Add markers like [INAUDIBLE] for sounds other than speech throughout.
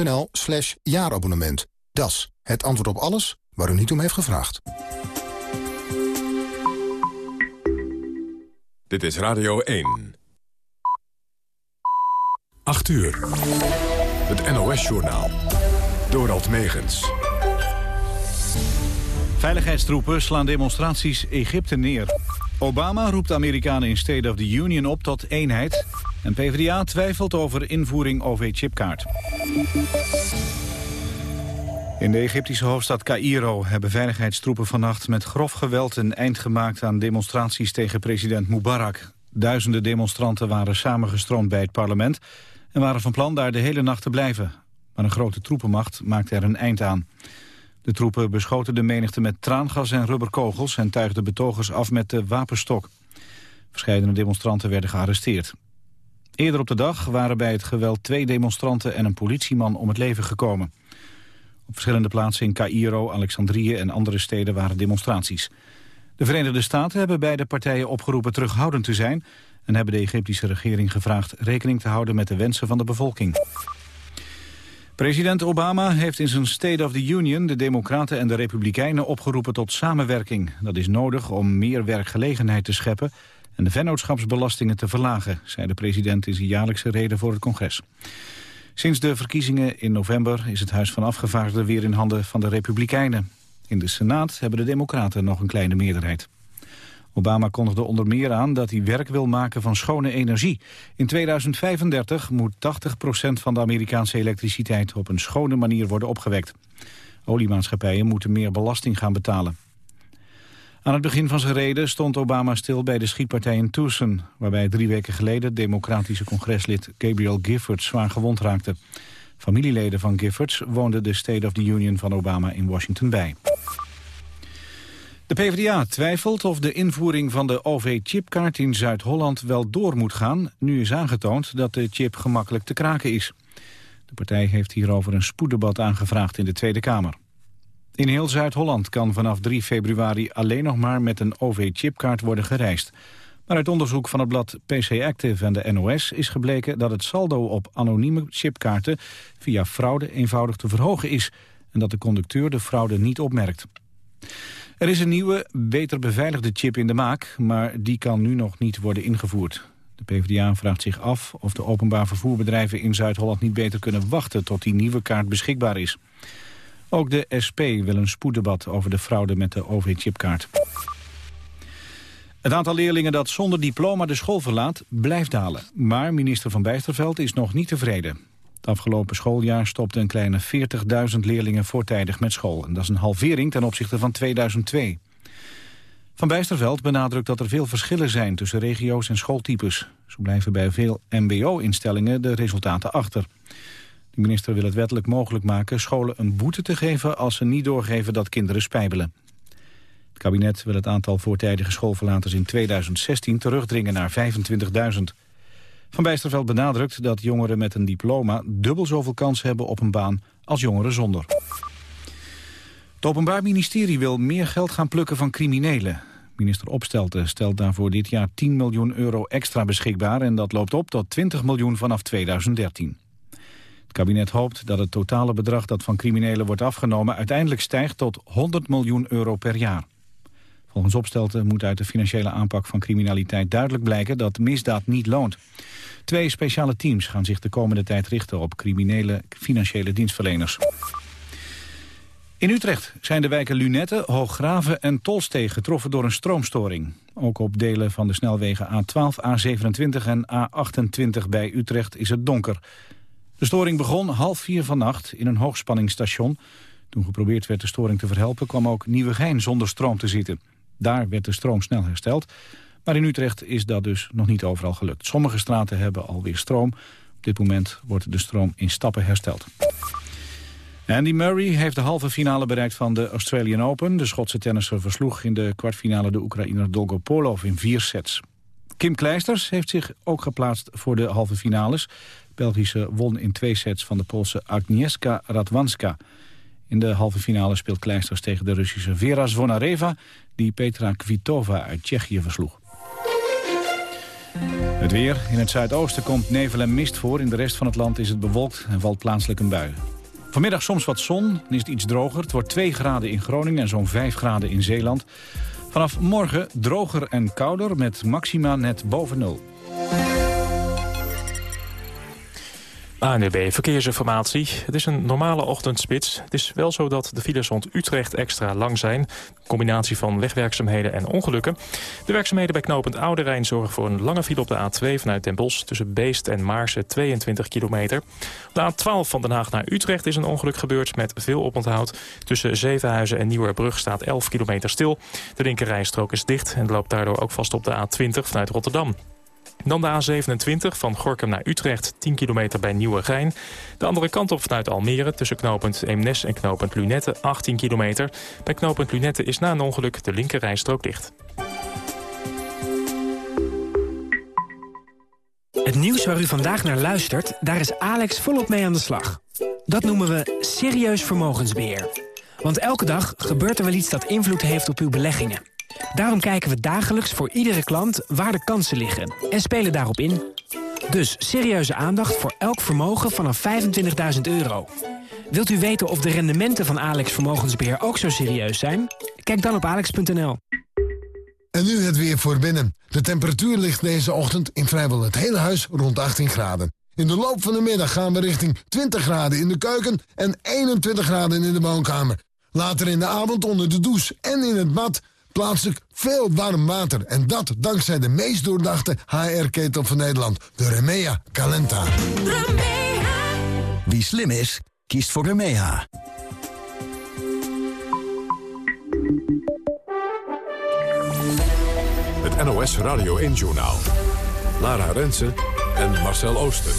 nl slash jaarabonnement. Das, het antwoord op alles waar u niet om heeft gevraagd. Dit is Radio 1. 8 uur. Het NOS-journaal. Dorald Megens. Veiligheidstroepen slaan demonstraties Egypte neer. Obama roept Amerikanen in State of the Union op tot eenheid. En PvdA twijfelt over invoering OV-chipkaart. In de Egyptische hoofdstad Cairo hebben veiligheidstroepen vannacht met grof geweld een eind gemaakt aan demonstraties tegen president Mubarak. Duizenden demonstranten waren samengestroomd bij het parlement en waren van plan daar de hele nacht te blijven. Maar een grote troepenmacht maakte er een eind aan. De troepen beschoten de menigte met traangas en rubberkogels en tuigden betogers af met de wapenstok. Verscheidene demonstranten werden gearresteerd. Eerder op de dag waren bij het geweld twee demonstranten en een politieman om het leven gekomen. Op verschillende plaatsen in Cairo, Alexandrië en andere steden waren demonstraties. De Verenigde Staten hebben beide partijen opgeroepen terughoudend te zijn... en hebben de Egyptische regering gevraagd rekening te houden met de wensen van de bevolking. President Obama heeft in zijn State of the Union de Democraten en de Republikeinen opgeroepen tot samenwerking. Dat is nodig om meer werkgelegenheid te scheppen en de vennootschapsbelastingen te verlagen, zei de president in zijn jaarlijkse reden voor het congres. Sinds de verkiezingen in november is het Huis van Afgevaardigden weer in handen van de Republikeinen. In de Senaat hebben de Democraten nog een kleine meerderheid. Obama kondigde onder meer aan dat hij werk wil maken van schone energie. In 2035 moet 80% van de Amerikaanse elektriciteit op een schone manier worden opgewekt. Oliemaatschappijen moeten meer belasting gaan betalen. Aan het begin van zijn reden stond Obama stil bij de schietpartij in Tucson... waarbij drie weken geleden democratische congreslid Gabriel Giffords zwaar gewond raakte. Familieleden van Giffords woonden de State of the Union van Obama in Washington bij. De PvdA twijfelt of de invoering van de OV-chipkaart in Zuid-Holland wel door moet gaan... nu is aangetoond dat de chip gemakkelijk te kraken is. De partij heeft hierover een spoeddebat aangevraagd in de Tweede Kamer. In heel Zuid-Holland kan vanaf 3 februari alleen nog maar met een OV-chipkaart worden gereisd. Maar uit onderzoek van het blad PC Active en de NOS is gebleken dat het saldo op anonieme chipkaarten via fraude eenvoudig te verhogen is en dat de conducteur de fraude niet opmerkt. Er is een nieuwe, beter beveiligde chip in de maak, maar die kan nu nog niet worden ingevoerd. De PvdA vraagt zich af of de openbaar vervoerbedrijven in Zuid-Holland niet beter kunnen wachten tot die nieuwe kaart beschikbaar is. Ook de SP wil een spoeddebat over de fraude met de OV-chipkaart. Het aantal leerlingen dat zonder diploma de school verlaat blijft dalen. Maar minister Van Bijsterveld is nog niet tevreden. Het afgelopen schooljaar stopten een kleine 40.000 leerlingen voortijdig met school. En dat is een halvering ten opzichte van 2002. Van Bijsterveld benadrukt dat er veel verschillen zijn tussen regio's en schooltypes. Zo blijven bij veel mbo-instellingen de resultaten achter. De minister wil het wettelijk mogelijk maken scholen een boete te geven als ze niet doorgeven dat kinderen spijbelen. Het kabinet wil het aantal voortijdige schoolverlaters in 2016 terugdringen naar 25.000. Van Bijsterveld benadrukt dat jongeren met een diploma dubbel zoveel kans hebben op een baan als jongeren zonder. Het Openbaar Ministerie wil meer geld gaan plukken van criminelen. Minister Opstelten stelt daarvoor dit jaar 10 miljoen euro extra beschikbaar... en dat loopt op tot 20 miljoen vanaf 2013. Het kabinet hoopt dat het totale bedrag dat van criminelen wordt afgenomen... uiteindelijk stijgt tot 100 miljoen euro per jaar. Volgens Opstelten moet uit de financiële aanpak van criminaliteit duidelijk blijken... dat misdaad niet loont. Twee speciale teams gaan zich de komende tijd richten op criminele financiële dienstverleners. In Utrecht zijn de wijken Lunette, Hooggraven en Tolstee getroffen door een stroomstoring. Ook op delen van de snelwegen A12, A27 en A28 bij Utrecht is het donker. De storing begon half vier vannacht in een hoogspanningsstation. Toen geprobeerd werd de storing te verhelpen kwam ook Nieuwegein zonder stroom te zitten. Daar werd de stroom snel hersteld. Maar in Utrecht is dat dus nog niet overal gelukt. Sommige straten hebben alweer stroom. Op dit moment wordt de stroom in stappen hersteld. Andy Murray heeft de halve finale bereikt van de Australian Open. De Schotse tennisser versloeg in de kwartfinale de Oekraïner Dolgopolov in vier sets. Kim Kleisters heeft zich ook geplaatst voor de halve finales. Belgische won in twee sets van de Poolse Agnieszka Radwanska. In de halve finale speelt Kleisters tegen de Russische Vera Zvonareva... die Petra Kvitova uit Tsjechië versloeg. Het weer. In het zuidoosten komt nevel en mist voor. In de rest van het land is het bewolkt en valt plaatselijk een bui. Vanmiddag soms wat zon, dan is het iets droger. Het wordt 2 graden in Groningen en zo'n 5 graden in Zeeland. Vanaf morgen droger en kouder met maxima net boven nul. ANUB Verkeersinformatie. Het is een normale ochtendspits. Het is wel zo dat de files rond Utrecht extra lang zijn. Een combinatie van wegwerkzaamheden en ongelukken. De werkzaamheden bij knooppunt Oude Rijn zorgen voor een lange file op de A2 vanuit Den Bosch... tussen Beest en Maarsen 22 kilometer. Op de A12 van Den Haag naar Utrecht is een ongeluk gebeurd met veel oponthoud. Tussen Zevenhuizen en Nieuwerbrug staat 11 kilometer stil. De linkerrijstrook is dicht en loopt daardoor ook vast op de A20 vanuit Rotterdam. Dan de A27 van Gorkum naar Utrecht, 10 kilometer bij Nieuwegein. De andere kant op vanuit Almere tussen knooppunt Eemnes en knooppunt Lunette, 18 kilometer. Bij knooppunt Lunette is na een ongeluk de linkerrijstrook dicht. Het nieuws waar u vandaag naar luistert, daar is Alex volop mee aan de slag. Dat noemen we serieus vermogensbeheer. Want elke dag gebeurt er wel iets dat invloed heeft op uw beleggingen. Daarom kijken we dagelijks voor iedere klant waar de kansen liggen en spelen daarop in. Dus serieuze aandacht voor elk vermogen vanaf 25.000 euro. Wilt u weten of de rendementen van Alex Vermogensbeheer ook zo serieus zijn? Kijk dan op alex.nl. En nu het weer voor binnen. De temperatuur ligt deze ochtend in vrijwel het hele huis rond 18 graden. In de loop van de middag gaan we richting 20 graden in de keuken en 21 graden in de woonkamer. Later in de avond onder de douche en in het bad Plaatselijk veel warm water. En dat dankzij de meest doordachte HR-ketel van Nederland. De Remea Calenta. Remea. Wie slim is, kiest voor Remea. Het NOS Radio 1-journaal. Lara Rensen en Marcel Ooster.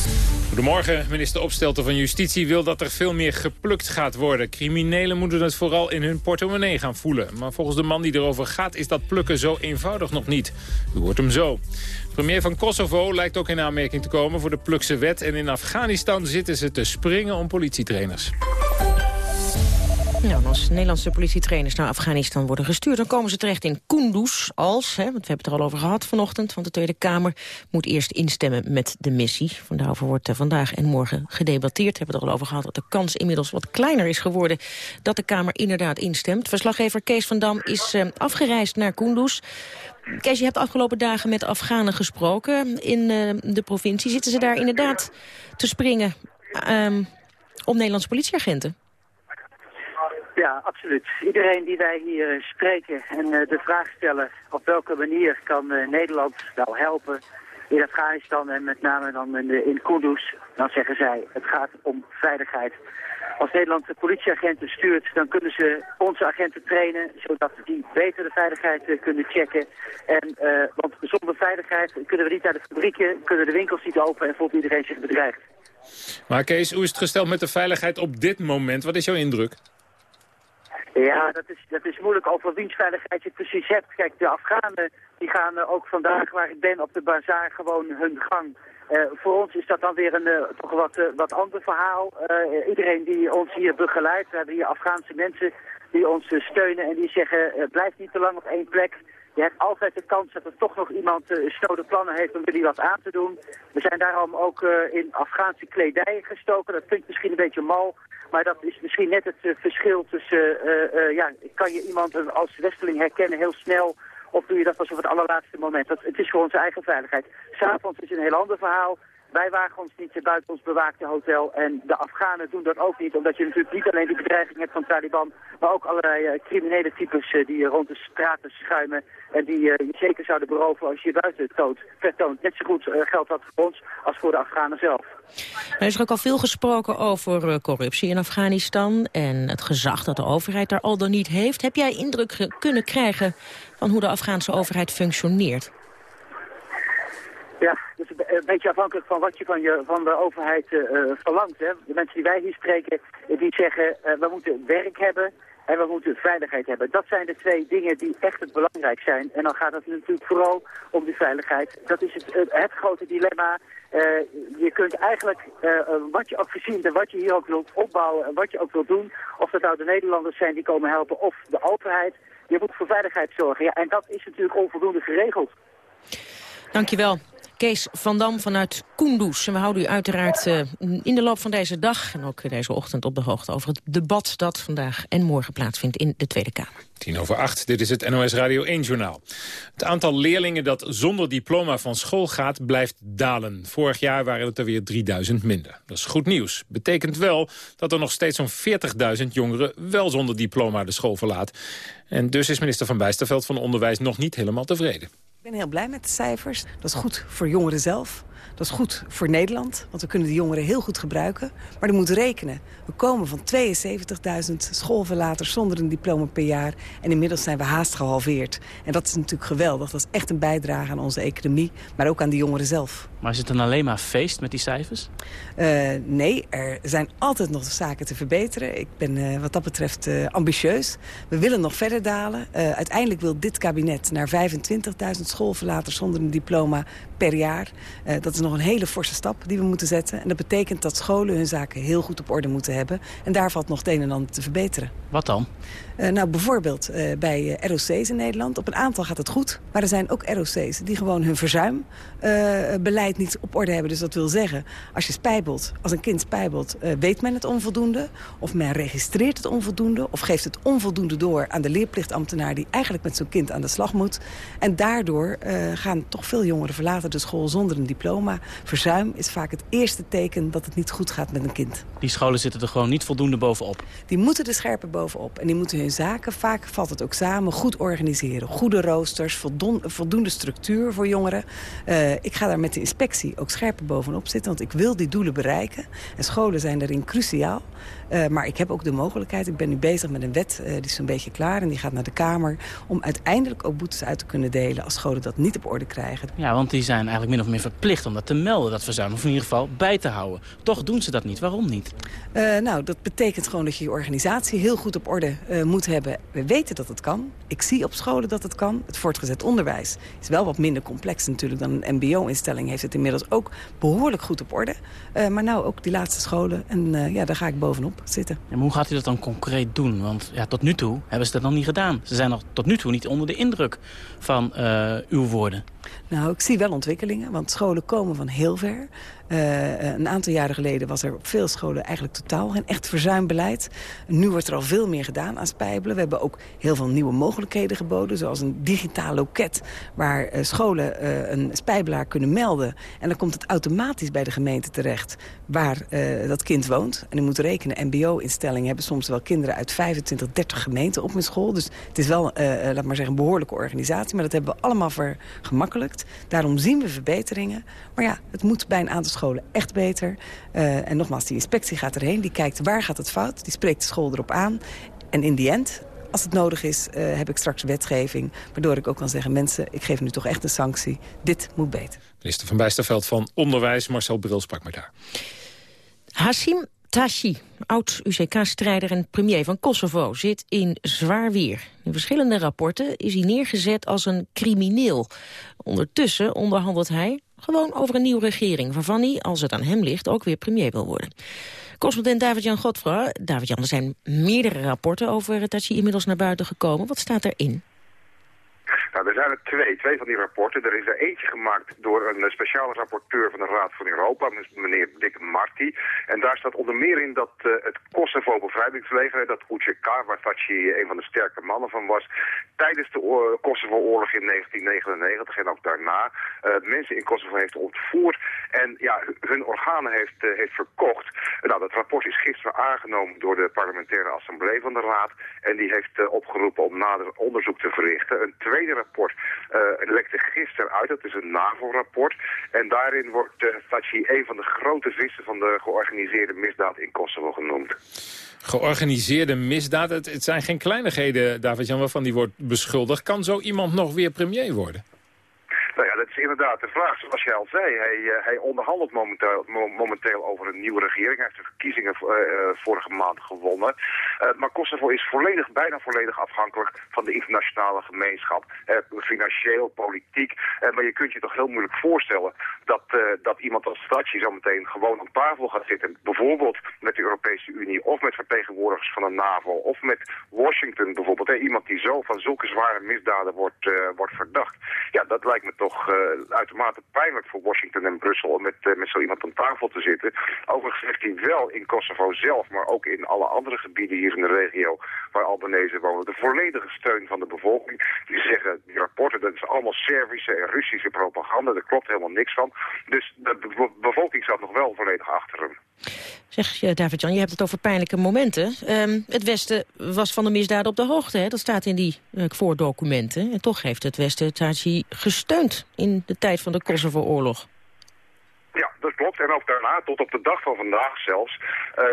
Goedemorgen. Minister Opstelten van Justitie wil dat er veel meer geplukt gaat worden. Criminelen moeten het vooral in hun portemonnee gaan voelen. Maar volgens de man die erover gaat is dat plukken zo eenvoudig nog niet. U hoort hem zo. Premier van Kosovo lijkt ook in aanmerking te komen voor de plukse wet. En in Afghanistan zitten ze te springen om politietrainers. Nou, als Nederlandse politietrainers naar Afghanistan worden gestuurd... dan komen ze terecht in Kunduz als, hè, want we hebben het er al over gehad vanochtend... want de Tweede Kamer moet eerst instemmen met de missie. Daarover wordt uh, vandaag en morgen gedebatteerd. We hebben het er al over gehad dat de kans inmiddels wat kleiner is geworden... dat de Kamer inderdaad instemt. Verslaggever Kees van Dam is uh, afgereisd naar Kunduz. Kees, je hebt de afgelopen dagen met Afghanen gesproken in uh, de provincie. Zitten ze daar inderdaad te springen um, om Nederlandse politieagenten? Ja, absoluut. Iedereen die wij hier eh, spreken en uh, de vraag stellen op welke manier kan uh, Nederland nou helpen in Afghanistan en met name dan in, de, Kunduz, dan zeggen zij het gaat om veiligheid. Als Nederland de politieagenten stuurt, dan kunnen ze onze agenten trainen, zodat die beter de veiligheid kunnen checken. En, want zonder veiligheid kunnen we niet naar de fabrieken, kunnen de winkels niet open en voelt iedereen zich bedreigd. Maar Kees, hoe is het gesteld met de veiligheid op dit moment? Wat is jouw indruk? Ja, dat is, dat is moeilijk over wiens veiligheid je precies hebt. Kijk, de Afghanen die gaan uh, ook vandaag waar ik ben op de bazaar gewoon hun gang. Uh, voor ons is dat dan weer een uh, toch wat, wat ander verhaal. iedereen die ons hier begeleidt, we hebben hier Afghaanse mensen die ons steunen en die zeggen blijf niet te lang op één plek. Je hebt altijd de kans dat er toch nog iemand uh, snode plannen heeft om jullie wat aan te doen. We zijn daarom ook in Afghaanse kledij gestoken. Dat klinkt misschien een beetje mal, maar dat is misschien net het verschil tussen... ja, kan je iemand als westeling herkennen heel snel... of doe je dat pas op het allerlaatste moment? Dat, het is voor onze eigen veiligheid. S'avonds is een heel ander verhaal. Wij wagen ons niet buiten ons bewaakte hotel en de Afghanen doen dat ook niet. Omdat je natuurlijk niet alleen die bedreiging hebt van Taliban, maar ook allerlei uh, criminele types uh, die rond de straten schuimen. En die je zeker zouden beroven als je je buiten toont, vertoont. Net zo goed geldt dat voor ons als voor de Afghanen zelf. Er is ook al veel gesproken over corruptie in Afghanistan en het gezag dat de overheid daar al dan niet heeft. Heb jij indruk kunnen krijgen van hoe de Afghaanse overheid functioneert? Ja, dus een beetje afhankelijk van wat je van, je, van de overheid uh, verlangt. Hè. De mensen die wij hier spreken, die zeggen we moeten werk hebben en we moeten veiligheid hebben. Dat zijn de twee dingen die echt het belangrijk zijn. En dan gaat het natuurlijk vooral om die veiligheid. Dat is het, het grote dilemma. je kunt eigenlijk, wat je ook verzint en wat je hier ook wilt opbouwen en wat je ook wilt doen, of dat nou de Nederlanders zijn die komen helpen of de overheid, je moet voor veiligheid zorgen. Ja, en dat is natuurlijk onvoldoende geregeld. Dankjewel. Kees van Dam vanuit Kunduz. En we houden u uiteraard uh, in de loop van deze dag... en ook deze ochtend op de hoogte over het debat dat vandaag en morgen plaatsvindt in de Tweede Kamer. Tien over acht, dit is het NOS Radio 1-journaal. Het aantal leerlingen dat zonder diploma van school gaat blijft dalen. Vorig jaar waren het er weer 3000 minder. Dat is goed nieuws. Betekent wel dat er nog steeds zo'n 40.000 jongeren wel zonder diploma de school verlaat. En dus is minister Van Bijsterveld van Onderwijs nog niet helemaal tevreden. Ik ben heel blij met de cijfers. Dat is goed voor jongeren zelf. Dat is goed voor Nederland, want we kunnen de jongeren heel goed gebruiken. Maar je moet rekenen. We komen van 72.000 schoolverlaters zonder een diploma per jaar. En inmiddels zijn we haast gehalveerd. En dat is natuurlijk geweldig. Dat is echt een bijdrage aan onze economie, maar ook aan de jongeren zelf. Maar is het dan alleen maar feest met die cijfers? Uh, nee, er zijn altijd nog zaken te verbeteren. Ik ben uh, wat dat betreft uh, ambitieus. We willen nog verder dalen. uiteindelijk wil dit kabinet naar 25.000 schoolverlaters zonder een diploma per jaar. dat is nog een hele forse stap die we moeten zetten. En dat betekent dat scholen hun zaken heel goed op orde moeten hebben. En daar valt nog het een en ander te verbeteren. Wat dan? Uh, nou, bijvoorbeeld uh, bij uh, ROC's in Nederland. Op een aantal gaat het goed. Maar er zijn ook ROC's die gewoon hun verzuimbeleid niet op orde hebben. Dus dat wil zeggen, als je spijbelt, als een kind spijbelt... weet men het onvoldoende. Of men registreert het onvoldoende. Of geeft het onvoldoende door aan de leerplichtambtenaar... die eigenlijk met zo'n kind aan de slag moet. En daardoor gaan toch veel jongeren verlaten de school zonder een diploma. Verzuim is vaak het eerste teken dat het niet goed gaat met een kind. Die scholen zitten er gewoon niet voldoende bovenop? Die moeten er scherper bovenop. En die moeten hun zaken, vaak valt het ook samen, goed organiseren. Goede roosters, voldoende structuur voor jongeren. Uh, ik ga daar met de inspectie ook scherper bovenop zitten, want ik wil die doelen bereiken. En scholen zijn daarin cruciaal. Uh, maar ik heb ook de mogelijkheid, ik ben nu bezig met een wet, uh, die is een beetje klaar en die gaat naar de Kamer, om uiteindelijk ook boetes uit te kunnen delen als scholen dat niet op orde krijgen. Ja, want die zijn eigenlijk min of meer verplicht om dat te melden, dat verzuim, of in ieder geval bij te houden. Toch doen ze dat niet, waarom niet? Uh, nou, dat betekent gewoon dat je je organisatie heel goed op orde moet hebben. We weten dat het kan. Ik zie op scholen dat het kan. Het voortgezet onderwijs is wel wat minder complex natuurlijk dan een mbo-instelling. Heeft het inmiddels ook behoorlijk goed op orde. maar nou ook die laatste scholen en ja, daar ga ik bovenop zitten. En hoe gaat u dat dan concreet doen? Want ja, tot nu toe hebben ze dat nog niet gedaan. Ze zijn nog tot nu toe niet onder de indruk van uh, uw woorden. Nou, ik zie wel ontwikkelingen, want scholen komen van heel ver. Uh, een aantal jaren geleden was er op veel scholen eigenlijk totaal geen echt verzuimbeleid. Nu wordt er al veel meer gedaan aan spijbelen. We hebben ook heel veel nieuwe mogelijkheden geboden, zoals een digitaal loket... waar uh, scholen een spijbelaar kunnen melden. En dan komt het automatisch bij de gemeente terecht waar dat kind woont. En u moet rekenen, mbo-instellingen hebben soms wel kinderen uit 25, 30 gemeenten op hun school. Dus het is wel, laat maar zeggen, een behoorlijke organisatie. Maar dat hebben we allemaal vergemakkelijkt. Daarom zien we verbeteringen. Maar ja, het moet bij een aantal scholen echt beter. Uh, en nogmaals, die inspectie gaat erheen. Die kijkt waar gaat het fout. Die spreekt de school erop aan. En in die end, als het nodig is, uh, heb ik straks wetgeving. Waardoor ik ook kan zeggen, mensen, ik geef nu toch echt een sanctie. Dit moet beter. Minister van Bijsterveld van Onderwijs, Marcel Bril sprak met daar. Hassim Tashi, oud-UCK-strijder en premier van Kosovo, zit in zwaar weer. In verschillende rapporten is hij neergezet als een crimineel. Ondertussen onderhandelt hij gewoon over een nieuwe regering... waarvan hij, als het aan hem ligt, ook weer premier wil worden. Correspondent David-Jan Godfra. David-Jan, er zijn meerdere rapporten over Tachi inmiddels naar buiten gekomen. Wat staat erin? Nou, er zijn er twee, twee van die rapporten. Er is er eentje gemaakt door een speciale rapporteur van de Raad van Europa, meneer Dick Marty. En daar staat onder meer in dat uh, het Kosovo-bevrijdingsleger, dat UCK, waar Tachi een van de sterke mannen van was, tijdens de Kosovo-oorlog in 1999 en ook daarna mensen in Kosovo heeft ontvoerd en ja, hun organen heeft, heeft verkocht. nou, dat rapport is gisteren aangenomen door de parlementaire assemblee van de Raad en die heeft opgeroepen om nader onderzoek te verrichten. Een tweede rapport uh, lekte gisteren uit. Dat is een NAVO-rapport. En daarin wordt Tachi een van de grote vissen van de georganiseerde misdaad in Kosovo genoemd. Georganiseerde misdaad? Het, het zijn geen kleinigheden, David-Jan, waarvan die wordt beschuldigd. Kan zo iemand nog weer premier worden? Nou ja, dat is inderdaad de vraag. Zoals jij al zei, hij, uh, hij onderhandelt momenteel, momenteel over een nieuwe regering. Hij heeft de verkiezingen uh, vorige maand gewonnen. maar Kosovo is volledig, bijna volledig afhankelijk van de internationale gemeenschap. financieel, politiek. maar je kunt je toch heel moeilijk voorstellen dat, dat iemand als Stadje zo meteen gewoon aan tafel gaat zitten. Bijvoorbeeld met de Europese Unie of met vertegenwoordigers van de NAVO of met Washington bijvoorbeeld. iemand die zo van zulke zware misdaden wordt, wordt verdacht. Ja, dat lijkt me toch uitermate pijnlijk voor Washington en Brussel om met, met zo iemand aan tafel te zitten. Overigens heeft hij wel in Kosovo zelf, maar ook in alle andere gebieden hier in de regio waar Albanese wonen, de volledige steun van de bevolking. Die zeggen, die rapporten, dat is allemaal Servische en Russische propaganda, daar klopt helemaal niks van. Dus de bevolking staat nog wel volledig achter hem. Zeg David-Jan, je hebt het over pijnlijke momenten. Ehm, het Westen was van de misdaden op de hoogte, hè? dat staat in die uh, voordocumenten. En toch heeft het Westen Tsachi gesteund in de tijd van de Kosovo-oorlog. Ja, dat klopt. En ook daarna, tot op de dag van vandaag zelfs... Uh,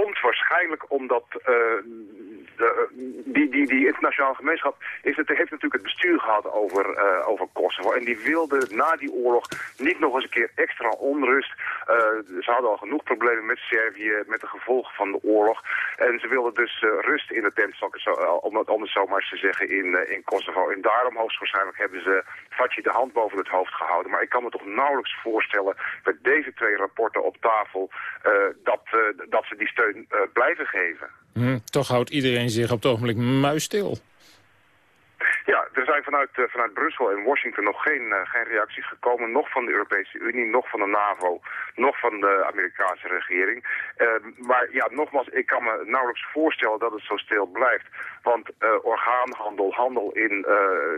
komt waarschijnlijk omdat uh, de, die, die, die internationale gemeenschap is het, heeft natuurlijk het bestuur gehad over, uh, over Kosovo. En die wilde na die oorlog niet nog eens een keer extra onrust. Uh, ze hadden al genoeg problemen met Servië, met de gevolgen van de oorlog. En ze wilden dus rust in de tent, zo, om, het, om het zo maar eens te zeggen, in, in Kosovo. En daarom hoogstwaarschijnlijk hebben ze Fatje de hand boven het hoofd gehouden. Maar ik kan me toch nauwelijks voorstellen met deze twee rapporten op tafel dat, dat ze die steun blijven geven. Hm, toch houdt iedereen zich op het ogenblik muisstil. Ja, er zijn vanuit, uh, vanuit Brussel en Washington nog geen, uh, geen reacties gekomen. Nog van de Europese Unie, nog van de NAVO, nog van de Amerikaanse regering. Uh, maar ja, nogmaals, ik kan me nauwelijks voorstellen dat het zo stil blijft. Want orgaanhandel, handel in,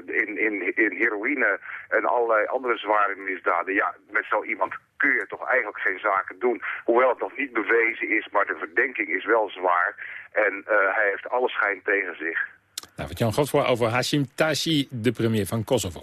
in, in, in heroïne en allerlei andere zware misdaden. Ja, met zo iemand kun je toch eigenlijk geen zaken doen. Hoewel het nog niet bewezen is, maar de verdenking is wel zwaar. En hij heeft alle schijn tegen zich. Nou, wat Jan Godvoor over Hashim Tashi, de premier van Kosovo.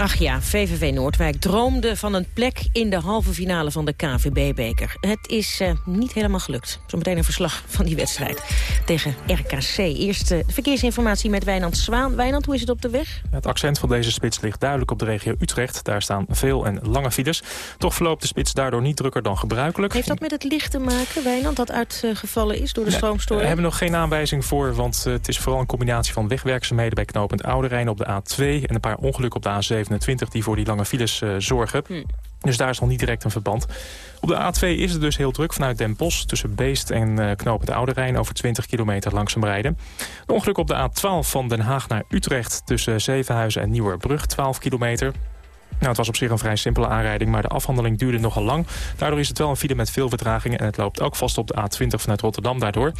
Ach ja, VVV Noordwijk droomde van een plek in de halve finale van de KVB-beker. Het is uh, niet helemaal gelukt. Zometeen een verslag van die wedstrijd tegen RKC. Eerst uh, de verkeersinformatie met Wijnand Zwaan. Wijnand, hoe is het op de weg? Het accent van deze spits ligt duidelijk op de regio Utrecht. Daar staan veel en lange files. Toch verloopt de spits daardoor niet drukker dan gebruikelijk. Heeft dat met het licht te maken, Wijnand, dat uitgevallen is door de stroomstoring? We hebben nog geen aanwijzing voor, want uh, het is vooral een combinatie van wegwerkzaamheden bij knooppunt Oude Rijn op de A2 en een paar ongelukken op de A7 die voor die lange files uh, zorgen. Hm. Dus daar is nog niet direct een verband. Op de A2 is het dus heel druk vanuit Den Bosch... tussen Beest en uh, Knopend Oude Rijn over 20 kilometer langzaam rijden. Een ongeluk op de A12 van Den Haag naar Utrecht... tussen Zevenhuizen en Nieuwerbrug, 12 kilometer. Nou, het was op zich een vrij simpele aanrijding, maar de afhandeling duurde nogal lang. Daardoor is het wel een file met veel vertragingen en het loopt ook vast op de A20 vanuit Rotterdam daardoor.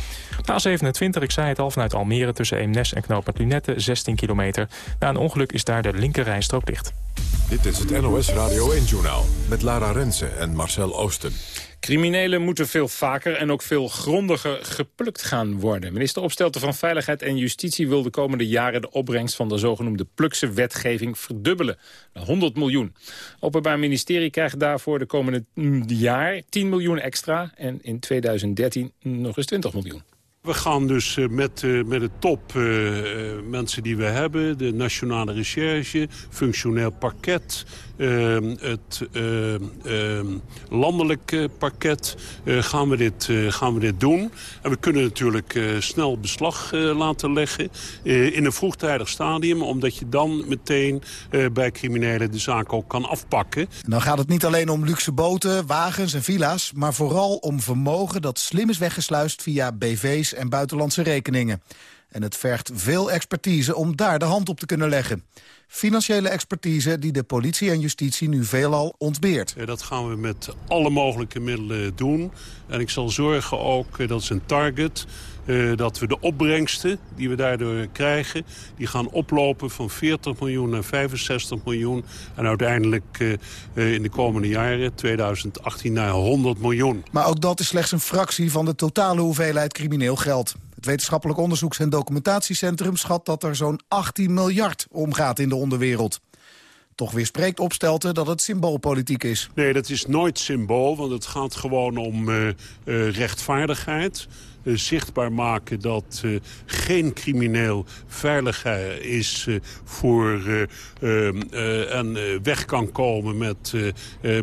De A27, ik zei het al, vanuit Almere tussen Eemnes en Knoopend Lunette, 16 kilometer. Na een ongeluk is daar de linker rijstrook dicht. Dit is het NOS Radio 1-journaal met Lara Rensen en Marcel Oosten. Criminelen moeten veel vaker en ook veel grondiger geplukt gaan worden. Minister Opstelten van Veiligheid en Justitie wil de komende jaren de opbrengst van de zogenoemde plukse wetgeving verdubbelen. Naar 100 miljoen. Openbaar Ministerie krijgt daarvoor de komende jaar 10 miljoen extra en in 2013 nog eens 20 miljoen. We gaan dus eh, met, uh, met de top uh, mensen die we hebben, de nationale recherche, functioneel parket, Ehm, het ehm, landelijk pakket gaan, we dit, gaan we dit doen. En we kunnen natuurlijk snel beslag laten leggen in een vroegtijdig stadium... omdat je dan meteen bij criminelen de zaak ook kan afpakken. En dan gaat het niet alleen om luxe boten, wagens en villa's... maar vooral om vermogen dat slim is weggesluist via BV's en buitenlandse rekeningen. En het vergt veel expertise om daar de hand op te kunnen leggen. Financiële expertise die de politie en justitie nu veelal ontbeert. Dat gaan we met alle mogelijke middelen doen. En ik zal zorgen ook, eh, dat is een target... Uh, dat we de opbrengsten die we daardoor krijgen... die gaan oplopen van 40 miljoen naar 65 miljoen... en uiteindelijk uh, in de komende jaren, 2018, naar 100 miljoen. Maar ook dat is slechts een fractie van de totale hoeveelheid crimineel geld. Het Wetenschappelijk Onderzoeks- en Documentatiecentrum schat dat er zo'n 18 miljard omgaat in de onderwereld. Toch weer spreekt Opstelten dat het symboolpolitiek is. Nee, dat is nooit symbool, want het gaat gewoon om uh, uh, rechtvaardigheid. Uh, zichtbaar maken dat uh, geen crimineel veilig is uh, voor ehm, en weg kan komen met,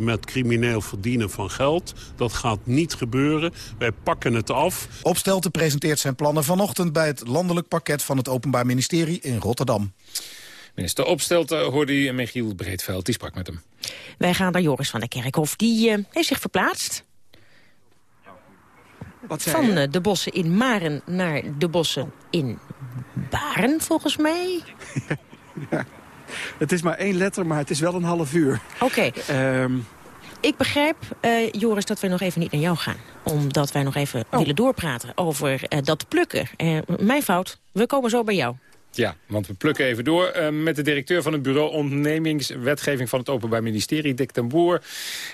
met crimineel verdienen van geld. Dat gaat niet gebeuren. Wij pakken het af. Opstelten presenteert zijn plannen vanochtend bij het landelijk pakket van het Openbaar Ministerie in Rotterdam. Minister Opstelten hoorde u Michiel Breedveld, die sprak met hem. Wij gaan naar Joris van der Kerkhof, die heeft zich verplaatst. Van uh, de bossen in Maren naar de bossen in Baren, volgens mij. [LAUGHS] ja. het is maar één letter, maar het is wel een half uur. Oké. Ehm, Ik begrijp, eh, Joris, dat we nog even niet naar jou gaan. Omdat wij nog even Oh. willen doorpraten over eh, dat plukken. Eh, mijn fout, we komen zo bij jou. Ja, want we plukken even door eh, met de directeur van het bureau ondernemingswetgeving van het Openbaar Ministerie, Dick ten Boer.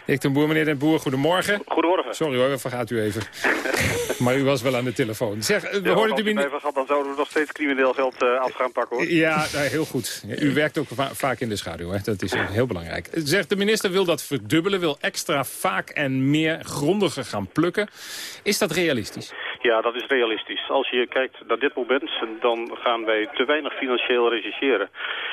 Dick ten Boer, meneer den Boer, goedemorgen. Goedemorgen. Sorry hoor, vergaat u even. [LAUGHS] maar u was wel aan de telefoon. Zeg, eh, we Ja, hoorden als de minister... mij vergat, dan zouden we nog steeds crimineel geld eh, af gaan pakken, hoor. Ja, nou, heel goed. U werkt ook va- vaak in de schaduw, hè? dat is heel belangrijk. Zegt de minister wil dat verdubbelen, wil extra vaak en meer grondiger gaan plukken. Is dat realistisch? Ja, dat is realistisch. Als je kijkt naar dit moment, dan gaan wij te weinig financieel rechercheren.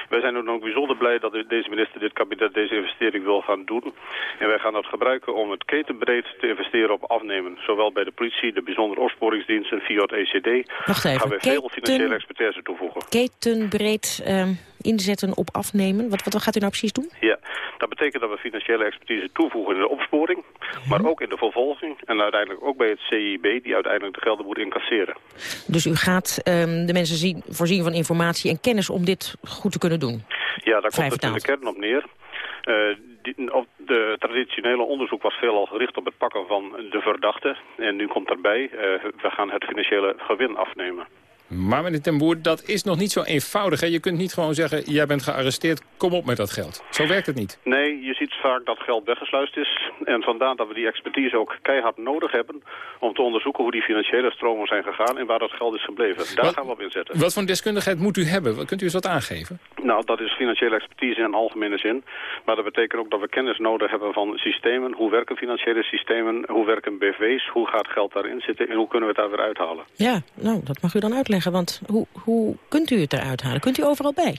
Wij zijn dan ook bijzonder blij dat deze minister, dit kabinet, deze investering wil gaan doen. En wij gaan dat gebruiken om het ketenbreed te investeren op afnemen. Zowel bij de politie, de bijzondere opsporingsdienst en via het ECD. Wacht even, gaan wij veel financiële expertise toevoegen. Ketenbreed ehm, inzetten op afnemen. Wat, wat gaat u nou precies doen? Ja, dat betekent dat we financiële expertise toevoegen in de opsporing, maar ook in de vervolging en uiteindelijk ook bij het CIB die uiteindelijk de gelden moet incasseren. Dus u gaat ehm, de mensen zien, voorzien van informatie en kennis om dit goed te kunnen doen. Ja, daar komt het in de kern op neer. Eh, die, op de traditionele onderzoek was veelal gericht op het pakken van de verdachte. En nu komt erbij, eh, we gaan het financiële gewin afnemen. Maar meneer ten Boer, dat is nog niet zo eenvoudig. Hè? Je kunt niet gewoon zeggen, jij bent gearresteerd, kom op met dat geld. Zo werkt het niet. Nee, je ziet vaak dat geld weggesluist is. En vandaar dat we die expertise ook keihard nodig hebben... om te onderzoeken hoe die financiële stromen zijn gegaan... en waar dat geld is gebleven. Daar Wat- gaan we op inzetten. Wat voor een deskundigheid moet u hebben? Wat- Kunt u eens wat aangeven? Nou, dat is financiële expertise in algemene zin. Maar dat betekent ook dat we kennis nodig hebben van systemen. Hoe werken financiële systemen? Hoe werken BV's? Hoe gaat geld daarin zitten? En hoe kunnen we het daar weer uithalen? Ja, nou, dat mag u dan uitleggen. Want hoe, hoe kunt u het eruit halen? Kunt u overal bij?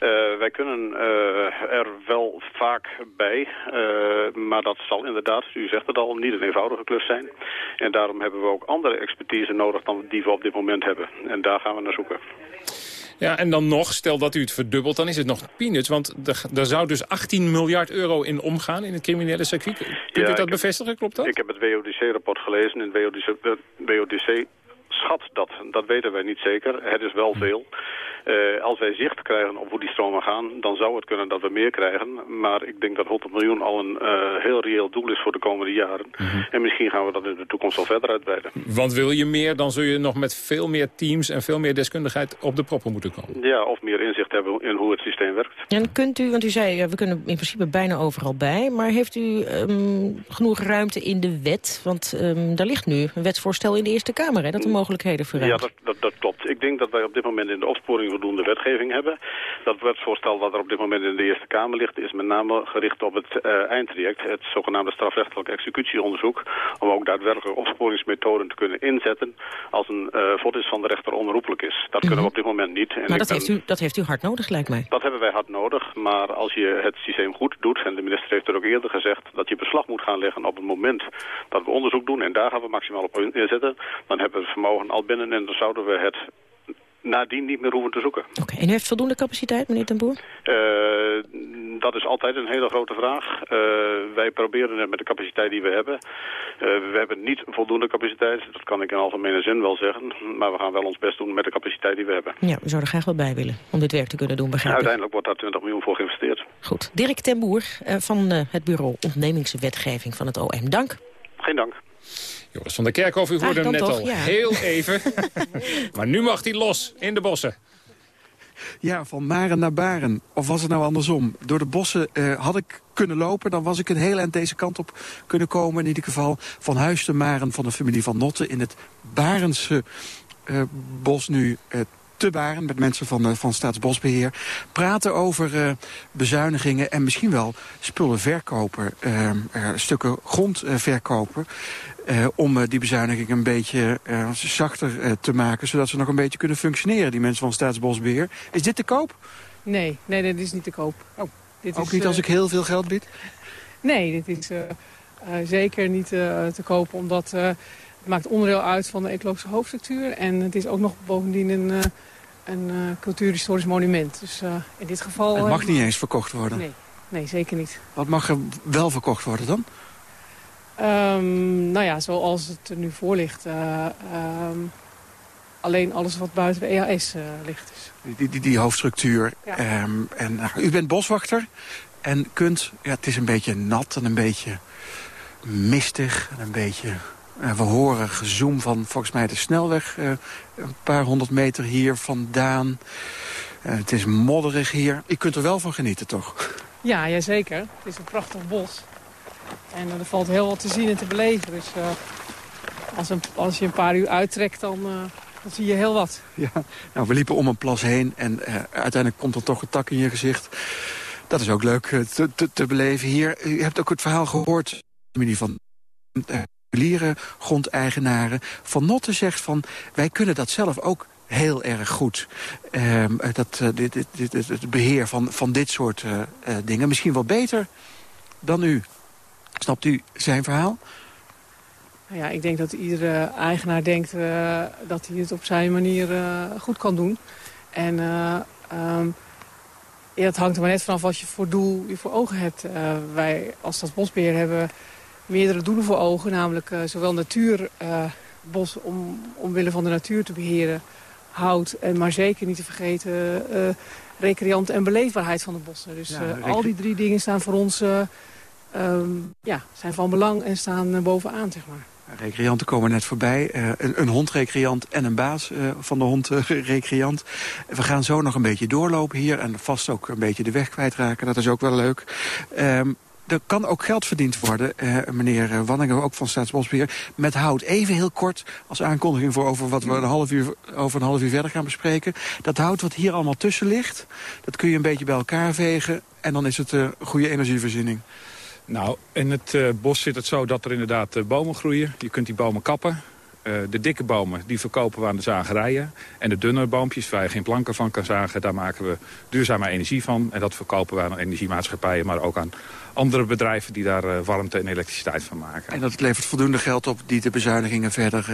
Eh, wij kunnen eh, er wel vaak bij, eh, maar dat zal inderdaad, u zegt het al, niet een eenvoudige klus zijn. En daarom hebben we ook andere expertise nodig dan die we op dit moment hebben. En daar gaan we naar zoeken. Ja, en dan nog, stel dat u het verdubbelt, dan is het nog peanuts. Want er, er zou dus 18 miljard euro in omgaan in het criminele circuit. Kunt Ja, u dat bevestigen, klopt dat? Ik heb het WODC-rapport gelezen en WODC, de WODC schat dat. Dat weten wij niet zeker. Het is wel veel. Eh, als wij zicht krijgen op hoe die stromen gaan, dan zou het kunnen dat we meer krijgen. Maar ik denk dat 100 miljoen al een eh, heel reëel doel is voor de komende jaren. En misschien gaan we dat in de toekomst al verder uitbreiden. Want wil je meer, dan zul je nog met veel meer teams en veel meer deskundigheid op de proppen moeten komen. Ja, of meer inzicht hebben in hoe het systeem werkt. En kunt u, want u zei, ja, we kunnen in principe bijna overal bij... maar heeft u ehm, genoeg ruimte in de wet? Want ehm, daar ligt nu een wetsvoorstel in de Eerste Kamer... Hè, dat de mogelijkheden Ja, verruimt. dat, dat, dat klopt. Ik denk dat wij op dit moment in de opsporing voldoende wetgeving hebben. Dat wetsvoorstel wat er op dit moment in de Eerste Kamer ligt... is met name gericht op het eh, eindtraject, het zogenaamde strafrechtelijk executieonderzoek... om ook daadwerkelijk opsporingsmethoden te kunnen inzetten... als een uh, vonnis van de rechter onherroepelijk is. Dat kunnen we op dit moment niet. En Mhm. maar dat, ben- heeft u, dat heeft u hard nodig, lijkt mij. Dat hebben wij hard nodig, maar als je het systeem goed doet... en de minister heeft er ook eerder gezegd dat je beslag moet gaan leggen op het moment dat we onderzoek doen... en daar gaan we maximaal op inzetten, dan hebben we het vermogen al binnen... en dan zouden we het nadien niet meer hoeven te zoeken. Oké, En u heeft voldoende capaciteit, meneer ten Boer? Eh, dat is altijd een hele grote vraag. Eh, wij proberen het met de capaciteit die we hebben. Eh, we hebben niet voldoende capaciteit, dat kan ik in algemene zin wel zeggen. Maar we gaan wel ons best doen met de capaciteit die we hebben. Ja, u zou er graag wel bij willen om dit werk te kunnen doen, begrijp ik. Uiteindelijk wordt daar 20 miljoen voor geïnvesteerd. Goed. Dirk ten Boer van het bureau Ondernemingswetgeving van het OM. Dank. Geen dank. Joris van der Kerkhof, u Ah, hoorde hem net toch, al ja. heel [LAUGHS] even. maar nu mag hij los, in de bossen. Ja, van Maren naar Baren. Of was het nou andersom? Door de bossen eh, had ik kunnen lopen, dan was ik een heel eind deze kant op kunnen komen. In ieder geval van Huis te Maren van de familie van Notten in het Barense eh, bos nu eh, te Baren... met mensen van, eh, van Staatsbosbeheer. Praten over eh, bezuinigingen en misschien wel spullen verkopen. eh, stukken grond verkopen. om die bezuiniging een beetje zachter te maken... zodat ze nog een beetje kunnen functioneren, die mensen van Staatsbosbeheer. Is dit te koop? Nee, nee, dit is niet te koop. Oh, dit Ook is, niet als ik heel veel geld bied? [LAUGHS] Nee, dit is zeker niet te koop, omdat het maakt onderdeel uit van de ecologische hoofdstructuur. En het is ook nog bovendien een, een eh, cultuurhistorisch monument. Dus eh, in dit geval... Het mag eh, niet eens verkocht worden. Nee, nee, zeker niet. Wat mag er wel verkocht worden dan? Ehm, nou ja, zoals het er nu voor ligt. eh, ehm, alleen alles wat buiten de EAS ligt. Dus. Die, die, die hoofdstructuur. Ehm, en, nou, u bent boswachter en kunt... Ja, het is een beetje nat en een beetje mistig en een beetje... we horen gezoom van volgens mij de snelweg een paar honderd meter hier vandaan. het is modderig hier. Je kunt er wel van genieten, toch? Ja, jazeker. Het is een prachtig bos. En er valt heel wat te zien en te beleven. Dus als, een, als je een paar uur uittrekt, dan, dan zie je heel wat. Ja, nou, we liepen om een plas heen en uh, uiteindelijk komt er toch een tak in je gezicht. Dat is ook leuk te, te, te, beleven hier. U hebt ook het verhaal gehoord, familie van uh, grondeigenaren. Van Notte zegt van, wij kunnen dat zelf ook heel erg goed. Ehm, dat, dit, dit, dit, het beheer van, van dit soort dingen. Misschien wel beter dan u. Snapt u zijn verhaal? Ja, ik denk dat iedere eigenaar denkt dat hij het op zijn manier goed kan doen. En ja, het hangt er maar net vanaf wat je voor doel je voor ogen hebt. wij als Stadsbosbeheer hebben meerdere doelen voor ogen. Namelijk zowel natuur, bos om, omwille van de natuur te beheren, hout. En maar zeker niet te vergeten recreant en beleefbaarheid van de bossen. Dus ja, al die drie dingen staan voor ons... Um, ja, zijn van belang en staan bovenaan, zeg maar. Recreanten komen net voorbij. Een, een hondrecreant en een baas van de hondrecreant. [LAUGHS] We gaan zo nog een beetje doorlopen hier. En vast ook een beetje de weg kwijtraken. Dat is ook wel leuk. Um, er kan ook geld verdiend worden, uh, meneer Wanninger, ook van Staatsbosbeheer, met hout. Even heel kort als aankondiging voor over wat we een half uur, over een half uur verder gaan bespreken. Dat hout wat hier allemaal tussen ligt, dat kun je een beetje bij elkaar vegen. En dan is het een goede energievoorziening. Nou, in het uh, bos zit het zo dat er inderdaad uh, bomen groeien. Je kunt die bomen kappen. Uh, de dikke bomen die verkopen we aan de zagerijen. En de dunne boompjes waar je geen planken van kan zagen... daar maken we duurzame energie van. En dat verkopen we aan energiemaatschappijen... maar ook aan andere bedrijven die daar warmte en elektriciteit van maken. En dat levert voldoende geld op die de bezuinigingen verder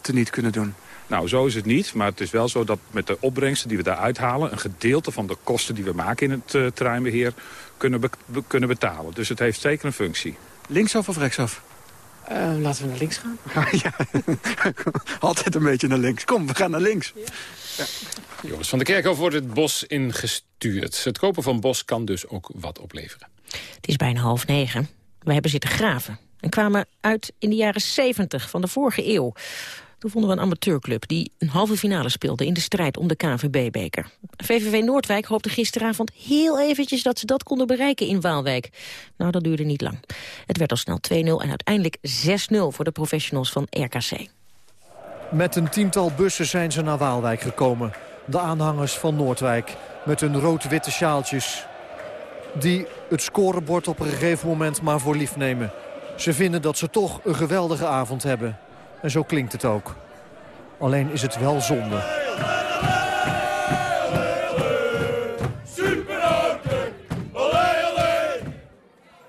teniet kunnen doen? Nou, zo is het niet. Maar het is wel zo dat met de opbrengsten die we daar uithalen... een gedeelte van de kosten die we maken in het terreinbeheer kunnen, be kunnen betalen. Dus het heeft zeker een functie. Linksaf of rechtsaf? Uh, laten we naar links gaan. [LAUGHS] ja, [LAUGHS] altijd een beetje naar links. Kom, we gaan naar links. Ja. Ja. Joris van der Kerkhof wordt het bos ingestuurd. Het kopen van bos kan dus ook wat opleveren. Het is bijna half negen. We hebben zitten graven en kwamen uit in de jaren 70 van de vorige eeuw. Toen vonden we een amateurclub die een halve finale speelde in de strijd om de KNVB-beker. VVV Noordwijk hoopte gisteravond heel eventjes dat ze dat konden bereiken in Waalwijk. Nou, dat duurde niet lang. Het werd al snel 2-0 en uiteindelijk 6-0 voor de professionals van RKC. Met een tiental bussen zijn ze naar Waalwijk gekomen. De aanhangers van Noordwijk met hun rood-witte sjaaltjes. Die het scorebord op een gegeven moment maar voor lief nemen. Ze vinden dat ze toch een geweldige avond hebben. En zo klinkt het ook. Alleen is het wel zonde.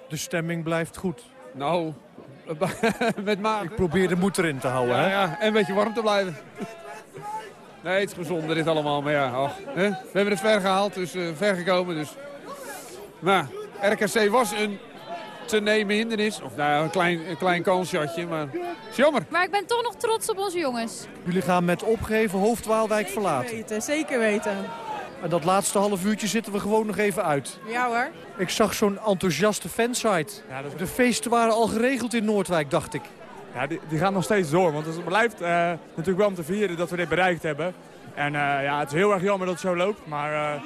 De stemming blijft goed. Nou, [LAUGHS] met maat. Ik probeer de moed erin te houden. Ja, hè? ja, en een beetje warm te blijven. [LAUGHS] Nee, het is gezonder dit allemaal, maar ja, och, hè? we hebben het ver gehaald, dus uh, ver gekomen. Dus. Maar RKC was een te nemen hindernis. Of nou, een klein, een klein kansjatje, maar is jammer. Maar ik ben toch nog trots op onze jongens. Jullie gaan met opgeven Hoofdwaalwijk verlaten. Zeker weten, zeker weten. En dat laatste half uurtje zitten we gewoon nog even uit. Ja hoor. Ik zag zo'n enthousiaste fansite. Ja, De feesten waren al geregeld in Noordwijk, dacht ik. Ja, die, die gaan nog steeds door. Want het blijft uh, natuurlijk wel om te vieren dat we dit bereikt hebben. En uh, ja, het is heel erg jammer dat het zo loopt. Maar uh,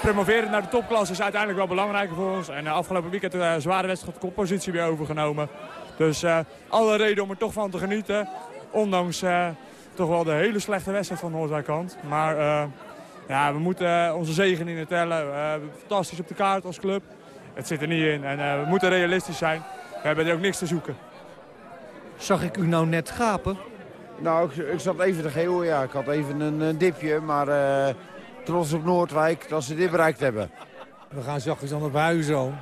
promoveren naar de topklasse is uiteindelijk wel belangrijker voor ons. En uh, afgelopen weekend een zware wedstrijd koppositie weer overgenomen. Dus alle reden om er toch van te genieten. Ondanks toch wel de hele slechte wedstrijd van Noordwijk kant. Maar ja, we moeten onze zegeningen tellen. we hebben fantastisch op de kaart als club. Het zit er niet in. En we moeten realistisch zijn. We hebben er ook niks te zoeken. Zag ik u nou net gapen? Nou, ik, ik, zat even te geeuwen, ja. Ik had even een, een dipje, maar uh, trots op Noordwijk dat ze dit bereikt hebben. We gaan zachtjes aan naar huis zo.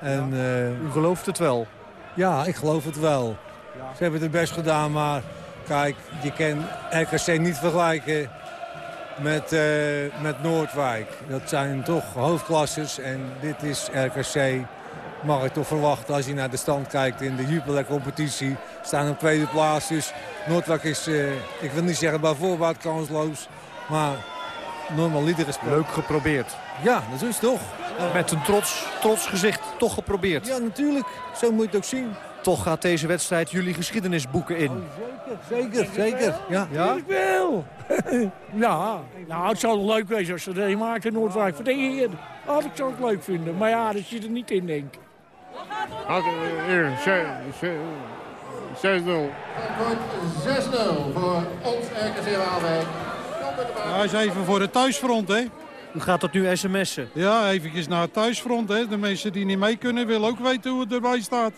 En, uh, U gelooft het wel? Ja, ik geloof het wel. Ja. Ze hebben het best gedaan, maar kijk, je kan RKC niet vergelijken met, uh, met Noordwijk. Dat zijn toch hoofdklasses en dit is RKC mag ik toch verwachten als je naar de stand kijkt in de Jupiler-competitie. Staan op tweede plaats, dus Noordwijk is, uh, ik wil niet zeggen bij voorbaat kansloos, maar normaliter gesproken. Leuk geprobeerd. Ja, dat is toch. Met een trots, trots gezicht toch geprobeerd. Ja, natuurlijk. Zo moet je het ook zien. Toch gaat deze wedstrijd jullie geschiedenisboeken in. Oh, zeker, zeker, zeker. Ja, ja? Ik wil. [LAUGHS] ja, nou, het zou leuk wezen als ze er een maakt in Noordwijk. Voor de heer. Oh, ik zou het leuk vinden. Maar ja, dat zit er niet in, denk ik. Hier, 6-0. 6-0 voor ons RKC Waalwijk. Hij is even voor het thuisfront, hè? Hoe gaat dat nu sms'en? Ja, eventjes naar het thuisfront, hè. De mensen die niet mee kunnen willen ook weten hoe het erbij staat.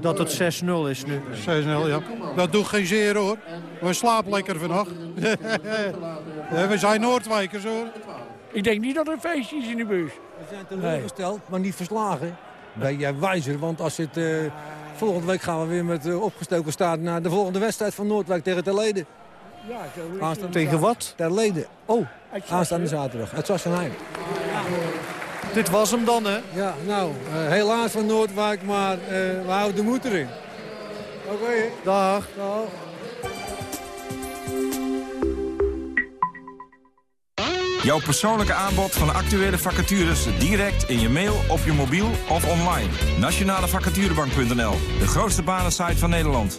Dat het 6-0 is nu. 6-0, ja. Dat doet geen zeer, hoor. We slapen lekker vannacht. [LAUGHS] we zijn Noordwijkers, hoor. Ik denk niet dat er een feestje is in de bus. We zijn teleurgesteld, maar niet verslagen. Ben jij wijzer, want als het... Uh, volgende week gaan we weer met uh, opgestoken staat... naar de volgende wedstrijd van Noordwijk tegen Terleden. Ja, tegen wat? Terleden. Oh, aanstaande zaterdag. Het Sassenheim. Dit was hem dan, hè? Ja, nou, uh, helaas van Noordwijk, maar uh, we houden de moed erin. Oké. Okay. Dag. Dag. Jouw persoonlijke aanbod van actuele vacatures direct in je mail, op je mobiel of online. Nationalevacaturebank.nl, de grootste banensite van Nederland.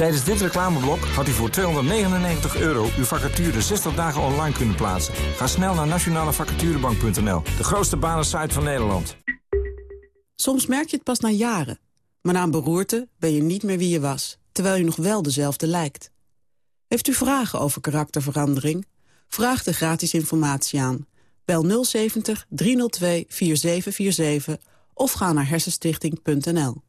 Tijdens dit reclameblok had u voor 299 euro uw vacature 60 dagen online kunnen plaatsen. Ga snel naar nationalevacaturebank.nl, de grootste banensite van Nederland. Soms merk je het pas na jaren. Maar na een beroerte ben je niet meer wie je was, terwijl je nog wel dezelfde lijkt. Heeft u vragen over karakterverandering? Vraag de gratis informatie aan. Bel 070 302 4747 of ga naar hersenstichting.nl.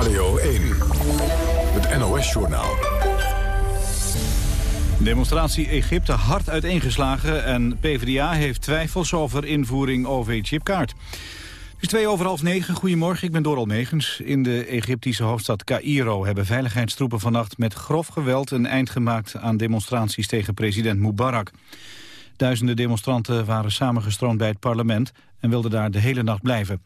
Radio 1, het NOS-journaal. Demonstratie Egypte hard uiteengeslagen en PvdA heeft twijfels over invoering OV-chipkaart. Het is twee over half negen. Goedemorgen, ik ben Doral Megens. In de Egyptische hoofdstad Cairo hebben veiligheidstroepen vannacht met grof geweld een eind gemaakt aan demonstraties tegen president Mubarak. Duizenden demonstranten waren samengestroomd bij het parlement en wilden daar de hele nacht blijven.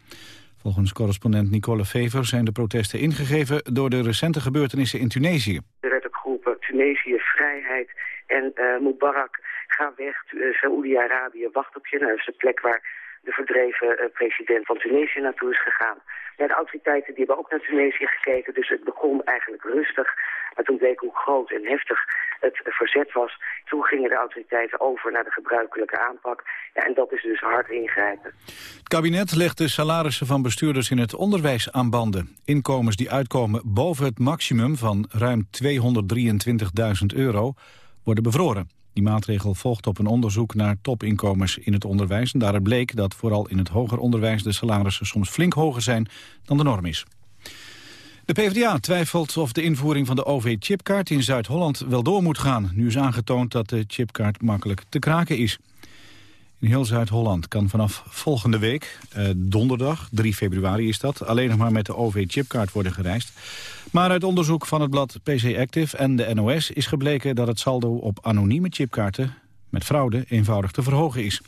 Volgens correspondent Nicole Fever zijn de protesten ingegeven door de recente gebeurtenissen in Tunesië. Er werd ook Tunesië, vrijheid en uh, Mubarak, ga weg. Uh, Saoedi-Arabië, wacht op je. Nou, dat is de plek waar de verdreven uh, president van Tunesië naartoe is gegaan. Ja, de autoriteiten die hebben ook naar Tunesië gekeken, dus het begon eigenlijk rustig. Maar toen bleek hoe groot en heftig het verzet was. Toen gingen de autoriteiten over naar de gebruikelijke aanpak. Ja, en dat is dus hard ingrijpen. Het kabinet legt de salarissen van bestuurders in het onderwijs aan banden. Inkomens die uitkomen boven het maximum van ruim 223.000 euro worden bevroren. Die maatregel volgt op een onderzoek naar topinkomens in het onderwijs. En daaruit bleek dat vooral in het hoger onderwijs de salarissen soms flink hoger zijn dan de norm is. De PvdA twijfelt of de invoering van de OV-chipkaart in Zuid-Holland wel door moet gaan. Nu is aangetoond dat de chipkaart makkelijk te kraken is. In heel Zuid-Holland kan vanaf volgende week, eh, donderdag, 3 februari is dat... alleen nog maar met de OV-chipkaart worden gereisd. Maar uit onderzoek van het blad PC Active en de NOS is gebleken... dat het saldo op anonieme chipkaarten met fraude eenvoudig te verhogen is.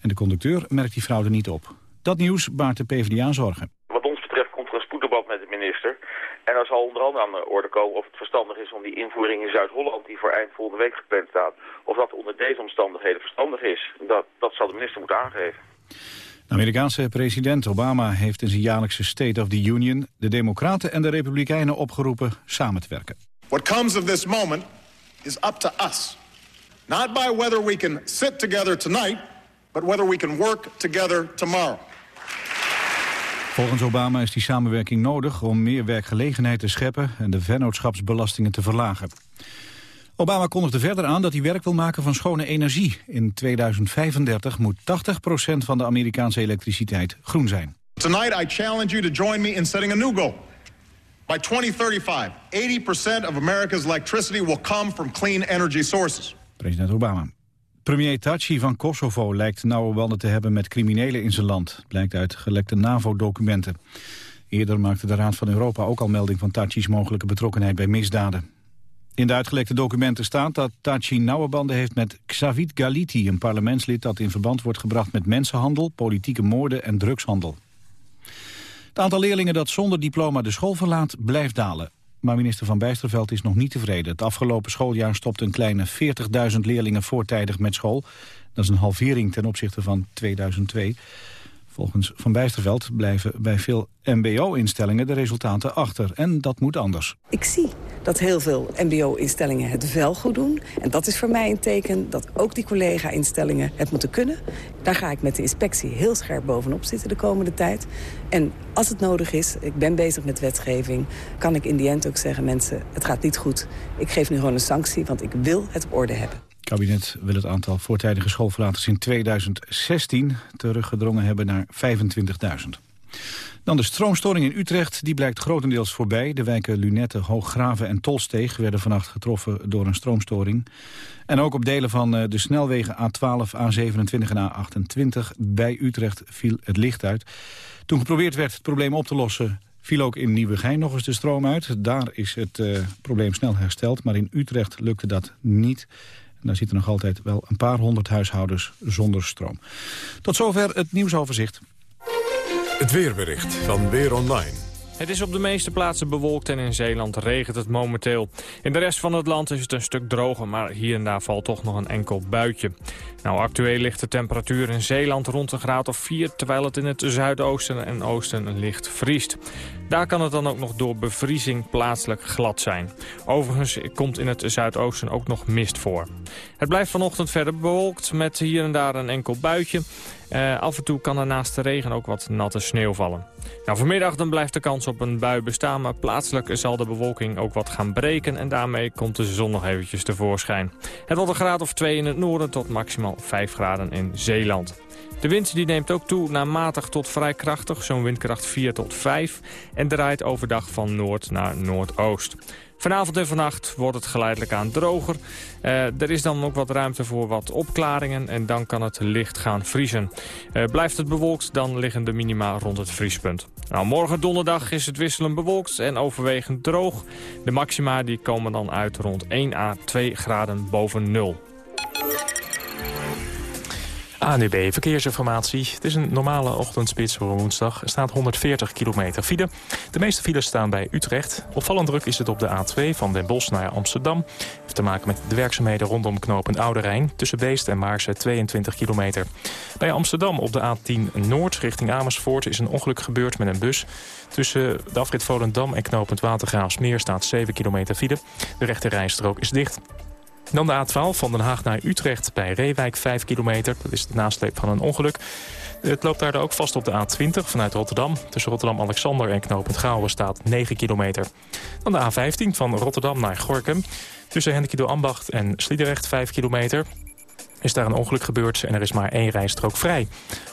En de conducteur merkt die fraude niet op. Dat nieuws baart de PvdA zorgen. Er zal onder andere aan de orde komen of het verstandig is om die invoering in Zuid-Holland... die voor eind volgende week gepland staat, of dat onder deze omstandigheden verstandig is. Dat, dat zal de minister moeten aangeven. De Amerikaanse president Obama heeft in zijn jaarlijkse State of the Union... de Democraten en de Republikeinen opgeroepen samen te werken. What comes of this moment is up to us. Not by whether we can sit together tonight, but whether we can work together tomorrow. Volgens Obama is die samenwerking nodig om meer werkgelegenheid te scheppen en de vennootschapsbelastingen te verlagen. Obama kondigde verder aan dat hij werk wil maken van schone energie. In 2035 moet 80% van de Amerikaanse elektriciteit groen zijn. Tonight I challenge you to join me in setting a new goal. By 2035, 80% of America's electricity will come from clean energy sources. President Obama. Premier Taci van Kosovo lijkt nauwe banden te hebben met criminelen in zijn land. Blijkt uit gelekte NAVO-documenten. Eerder maakte de Raad van Europa ook al melding van Taci's mogelijke betrokkenheid bij misdaden. In de uitgelekte documenten staat dat Taci nauwe banden heeft met Xavit Galiti, een parlementslid dat in verband wordt gebracht met mensenhandel, politieke moorden en drugshandel. Het aantal leerlingen dat zonder diploma de school verlaat blijft dalen. Maar minister Van Bijsterveld is nog niet tevreden. Het afgelopen schooljaar stopte een kleine 40.000 leerlingen voortijdig met school. Dat is een halvering ten opzichte van 2002. Volgens Van Bijsterveld blijven bij veel mbo-instellingen de resultaten achter. En dat moet anders. Ik zie dat heel veel mbo-instellingen het wel goed doen. En dat is voor mij een teken dat ook die collega-instellingen het moeten kunnen. Daar ga ik met de inspectie heel scherp bovenop zitten de komende tijd. En als het nodig is, ik ben bezig met wetgeving... kan ik in die end ook zeggen, mensen, het gaat niet goed. Ik geef nu gewoon een sanctie, want ik wil het op orde hebben. Kabinet wil het aantal voortijdige schoolverlaters in 2016 teruggedrongen hebben naar 25.000. Dan de stroomstoring in Utrecht, die blijkt grotendeels voorbij. De wijken Lunette, Hooggraven en Tolsteeg werden vannacht getroffen door een stroomstoring. En ook op delen van eh, de snelwegen A12, A27 en A28 bij Utrecht viel het licht uit. Toen geprobeerd werd het probleem op te lossen, viel ook in Nieuwegein nog eens de stroom uit. Daar is het uh, probleem snel hersteld, maar in Utrecht lukte dat niet. En daar zitten nog altijd wel een paar honderd huishoudens zonder stroom. Tot zover het nieuwsoverzicht. Het weerbericht van Weer Online. Het is op de meeste plaatsen bewolkt en in Zeeland regent het momenteel. In de rest van het land is het een stuk droger, maar hier en daar valt toch nog een enkel buitje. Nou, actueel ligt de temperatuur in Zeeland rond een graad of 4... terwijl het in het zuidoosten en oosten licht vriest. Daar kan het dan ook nog door bevriezing plaatselijk glad zijn. Overigens komt in het zuidoosten ook nog mist voor. Het blijft vanochtend verder bewolkt met hier en daar een enkel buitje. Uh, af en toe kan er naast de regen ook wat natte sneeuw vallen. Nou, vanmiddag dan blijft de kans op een bui bestaan... maar plaatselijk zal de bewolking ook wat gaan breken... en daarmee komt de zon nog eventjes tevoorschijn. Het wordt een graad of 2 in het noorden tot maximaal 5 graden in Zeeland. De wind die neemt ook toe naar matig tot vrij krachtig, zo'n windkracht 4 tot 5... en draait overdag van noord naar noordoost. Vanavond en vannacht wordt het geleidelijk aan droger. Uh, er is dan ook wat ruimte voor wat opklaringen en dan kan het licht gaan vriezen. Uh, blijft het bewolkt, dan liggen de minima rond het vriespunt. Nou, morgen donderdag is het wisselend bewolkt en overwegend droog. De maxima die komen dan uit rond 1 à 2 graden boven nul. ANUB Verkeersinformatie. Het is een normale ochtendspits voor woensdag. Er staat 140 kilometer file. De meeste files staan bij Utrecht. Opvallend druk is het op de A2 van Den Bosch naar Amsterdam. Heeft te maken met de werkzaamheden rondom knooppunt Oude Rijn. Tussen Beest en Maarsen 22 kilometer. Bij Amsterdam op de A10 Noord richting Amersfoort is een ongeluk gebeurd met een bus. Tussen de afrit Volendam en knooppunt Watergraafsmeer staat 7 kilometer file. De rechte rijstrook is dicht. Dan de A12 van Den Haag naar Utrecht bij Reewijk 5 kilometer. Dat is de nasleep van een ongeluk. Het loopt daar ook vast op de A20 vanuit Rotterdam. Tussen Rotterdam-Alexander en knooppunt Gouwen staat 9 kilometer. Dan de A15 van Rotterdam naar Gorkum. Tussen Hendekido Ambacht en Sliedrecht 5 kilometer is daar een ongeluk gebeurd en er is maar één rijstrook vrij.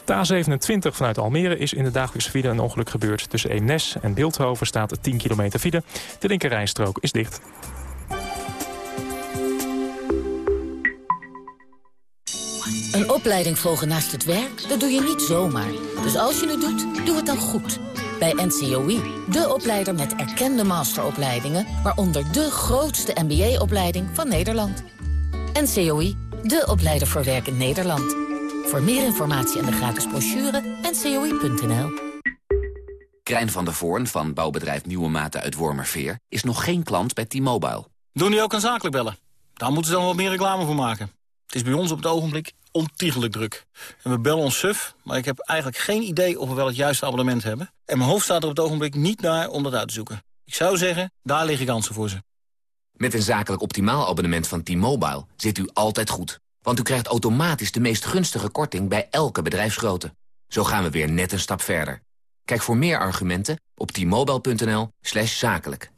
De A27 vanuit Almere is in de dagelijkse file een ongeluk gebeurd. Tussen Eemnes en Beeldhoven staat 10 kilometer file. De linker rijstrook is dicht. Een opleiding volgen naast het werk, dat doe je niet zomaar. Dus als je het doet, doe het dan goed. Bij NCOI, de opleider met erkende masteropleidingen... waaronder de grootste MBA-opleiding van Nederland. NCOI, de opleider voor werk in Nederland. Voor meer informatie en de gratis brochure, ncoi.nl. Krijn van der Voorn van bouwbedrijf Nieuwe Maten uit Wormerveer... is nog geen klant bij T-Mobile. Doen die ook aan zakelijk bellen? Daar moeten ze dan wat meer reclame voor maken. Het is bij ons op het ogenblik ontiegelijk druk. En we bellen ons suf, maar ik heb eigenlijk geen idee of we wel het juiste abonnement hebben. En mijn hoofd staat er op het ogenblik niet naar om dat uit te zoeken. Ik zou zeggen, daar liggen kansen voor ze. Met een zakelijk optimaal abonnement van T-Mobile zit u altijd goed. Want u krijgt automatisch de meest gunstige korting bij elke bedrijfsgrootte. Zo gaan we weer net een stap verder. Kijk voor meer argumenten op t-mobile.nl zakelijk.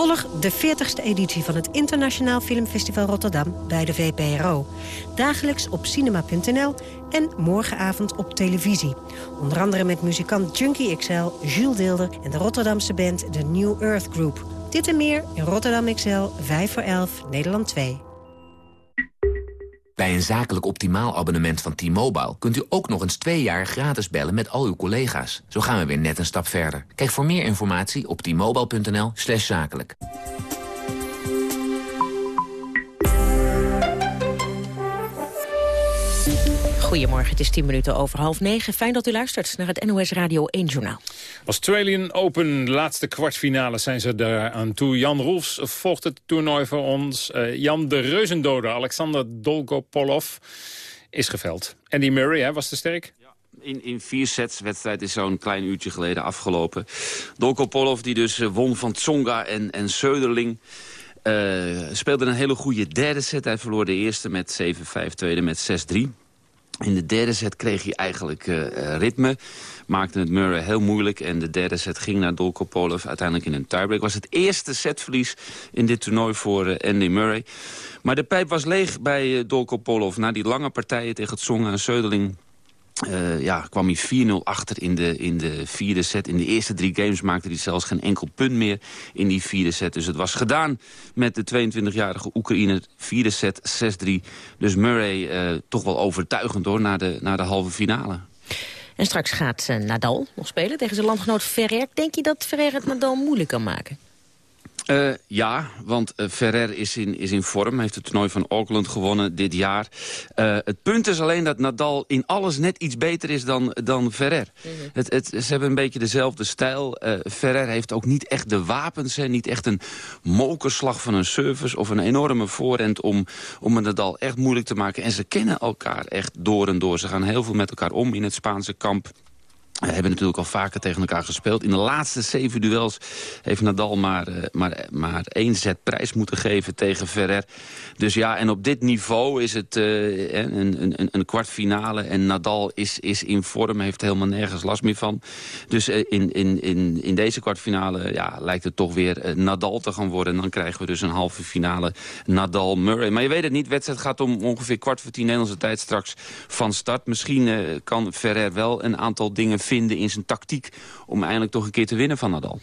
Volg de 40ste editie van het Internationaal Filmfestival Rotterdam bij de VPRO. Dagelijks op cinema.nl en morgenavond op televisie. Onder andere met muzikant Junkie XL, Jules Deelder en de Rotterdamse band The New Earth Group. Dit en meer in Rotterdam XL, 5 voor 11, Nederland 2. Bij een zakelijk optimaal abonnement van T-Mobile... kunt u ook nog eens twee jaar gratis bellen met al uw collega's. Zo gaan we weer net een stap verder. Kijk voor meer informatie op t-mobile.nl zakelijk. Goedemorgen, het is 10 minuten over half negen. Fijn dat u luistert naar het NOS Radio 1 Journaal. Australian Open, laatste kwartfinale zijn ze daar aan toe. Jan Rolfs volgt het toernooi voor ons. Uh, Jan de Reuzendoder, Alexander Dolgopolov, is geveld. Andy Murray hè, was te sterk? In, in vier sets. wedstrijd is zo'n klein uurtje geleden afgelopen. Dolgopolov die dus eh, won van Tsonga en, en Söderling. Uh, speelde een hele goede derde set. Hij verloor de eerste met 7-5, tweede met 6-3. In de derde set kreeg hij eigenlijk uh, ritme. Maakte het Murray heel moeilijk. En de derde set ging naar Dolkopolov. Uiteindelijk in een tiebreak. was het eerste setverlies in dit toernooi voor uh, Andy Murray. Maar de pijp was leeg bij uh, Dolkopolov. Na die lange partijen tegen het Tsonga en Söderling uh, ja, kwam hij 4-0 achter in de, in de vierde set. In de eerste drie games maakte hij zelfs geen enkel punt meer in die vierde set. Dus het was gedaan met de 22-jarige Oekraïne. Vierde set, 6-3. Dus Murray uh, toch wel overtuigend hoor, naar de, naar de halve finale. En straks gaat uh, Nadal nog spelen tegen zijn landgenoot Ferrer. Denk je dat Ferrer het Nadal moeilijk kan maken? Uh, ja, want uh, Ferrer is in, is in vorm. heeft het toernooi van Auckland gewonnen dit jaar. Uh, het punt is alleen dat Nadal in alles net iets beter is dan, dan Ferrer. Mm -hmm. het, het, ze hebben een beetje dezelfde stijl. Ferrer heeft ook niet echt de wapens. Hè, niet echt een mokerslag van een service of een enorme voorhand... om, om een Nadal echt moeilijk te maken. En ze kennen elkaar echt door en door. Ze gaan heel veel met elkaar om in het Spaanse kamp. We hebben natuurlijk al vaker tegen elkaar gespeeld. In de laatste zeven duels heeft Nadal maar, uh, maar, maar één set prijs moeten geven tegen Ferrer. Dus ja, en op dit niveau is het uh, een, een, een kwartfinale. En Nadal is, is in vorm, heeft helemaal nergens last meer van. Dus uh, in, in, in, in deze kwartfinale ja, lijkt het toch weer Nadal te gaan worden. En dan krijgen we dus een halve finale Nadal-Murray. Maar je weet het niet, wedstrijd gaat om ongeveer kwart voor tien Nederlandse tijd straks van start. Misschien kan Ferrer wel een aantal dingen vinden in zijn tactiek... om eindelijk toch een keer te winnen van Nadal.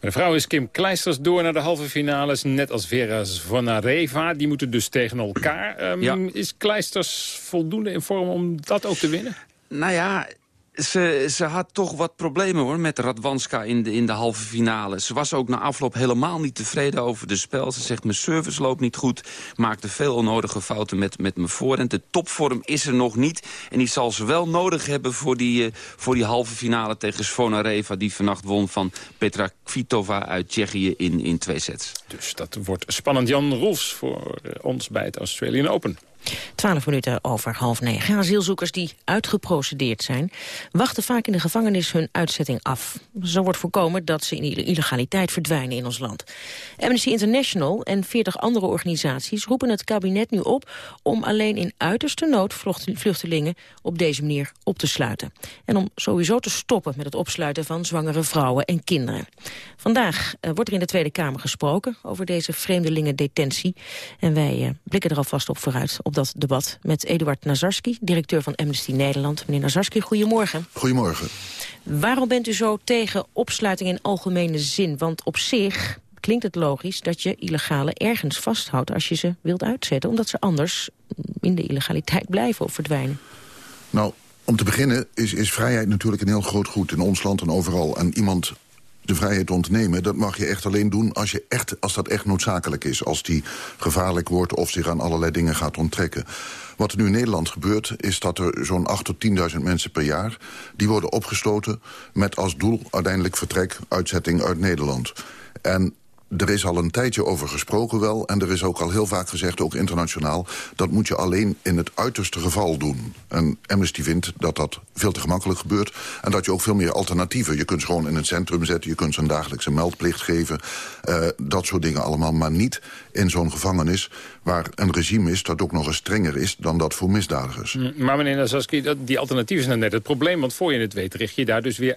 De vrouw is Kim Kleisters door naar de halve finales. Net als Vera Zvonareva. Die moeten dus tegen elkaar. Um, ja. Is Kleisters voldoende in vorm om dat ook te winnen? Nou ja, ze, ze had toch wat problemen hoor met Radwanska in de, in de halve finale. Ze was ook na afloop helemaal niet tevreden over de spel. Ze zegt, mijn service loopt niet goed. Maakte veel onnodige fouten met, met mijn voorhand. De topvorm is er nog niet. En die zal ze wel nodig hebben voor die, uh, voor die halve finale tegen Svonareva... die vannacht won van Petra Kvitova uit Tsjechië in, in twee sets. Dus dat wordt spannend. Jan Rolfs voor uh, ons bij het Australian Open. Twaalf minuten over half negen. Asielzoekers die uitgeprocedeerd zijn... wachten vaak in de gevangenis hun uitzetting af. Zo wordt voorkomen dat ze in illegaliteit verdwijnen in ons land. Amnesty International en veertig andere organisaties... roepen het kabinet nu op om alleen in uiterste nood... vluchtelingen op deze manier op te sluiten. En om sowieso te stoppen met het opsluiten van zwangere vrouwen en kinderen. Vandaag uh, wordt er in de Tweede Kamer gesproken over deze vreemdelingen detentie. En wij uh, blikken er alvast op vooruit dat debat met Eduard Nazarski, directeur van Amnesty Nederland. Meneer Nazarski, goedemorgen. Goedemorgen. Waarom bent u zo tegen opsluiting in algemene zin? Want op zich klinkt het logisch dat je illegale ergens vasthoudt als je ze wilt uitzetten, omdat ze anders in de illegaliteit blijven of verdwijnen. Nou, om te beginnen is, is vrijheid natuurlijk een heel groot goed in ons land en overal. En iemand de vrijheid ontnemen, dat mag je echt alleen doen als, je echt, als dat echt noodzakelijk is. Als die gevaarlijk wordt of zich aan allerlei dingen gaat onttrekken. Wat er nu in Nederland gebeurt, is dat er zo'n 8 tot 10.000 mensen per jaar... die worden opgesloten met als doel uiteindelijk vertrek, uitzetting uit Nederland. En er is al een tijdje over gesproken wel... en er is ook al heel vaak gezegd, ook internationaal... dat moet je alleen in het uiterste geval doen. En Amnesty vindt dat dat veel te gemakkelijk gebeurt... en dat je ook veel meer alternatieven... je kunt ze gewoon in het centrum zetten, je kunt ze een dagelijkse meldplicht geven... Uh, dat soort dingen allemaal, maar niet in zo'n gevangenis... waar een regime is dat ook nog eens strenger is dan dat voor misdadigers. Maar meneer Nazaski, die alternatieven zijn net het probleem... want voor je het weet richt je daar dus weer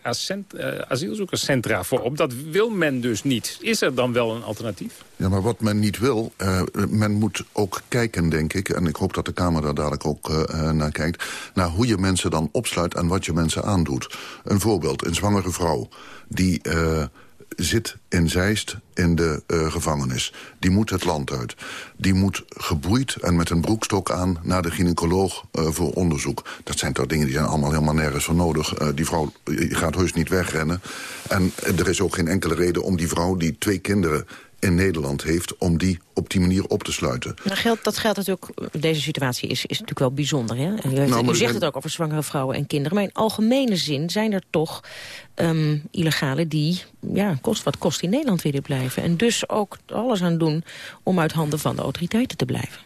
asielzoekerscentra voor op. Dat wil men dus niet. Is er dan wel wel een alternatief. Ja, maar wat men niet wil, uh, men moet ook kijken, denk ik... en ik hoop dat de Kamer daar dadelijk ook uh, naar kijkt... naar hoe je mensen dan opsluit en wat je mensen aandoet. Een voorbeeld, een zwangere vrouw die... Uh, zit in Zeist in de uh, gevangenis. Die moet het land uit. Die moet geboeid en met een broekstok aan naar de gynaecoloog uh, voor onderzoek. Dat zijn toch dingen die zijn allemaal helemaal nergens voor nodig. Uh, die vrouw gaat heus niet wegrennen. En er is ook geen enkele reden om die vrouw die twee kinderen in Nederland heeft... om die op die manier op te sluiten. Dat geldt, dat geldt natuurlijk, deze situatie is, is natuurlijk wel bijzonder. Hè? U, heeft, nou, u zegt het ook over zwangere vrouwen en kinderen. Maar in algemene zin zijn er toch um, illegalen die, ja, kost wat kost in Nederland willen blijven. En dus ook alles aan doen om uit handen van de autoriteiten te blijven.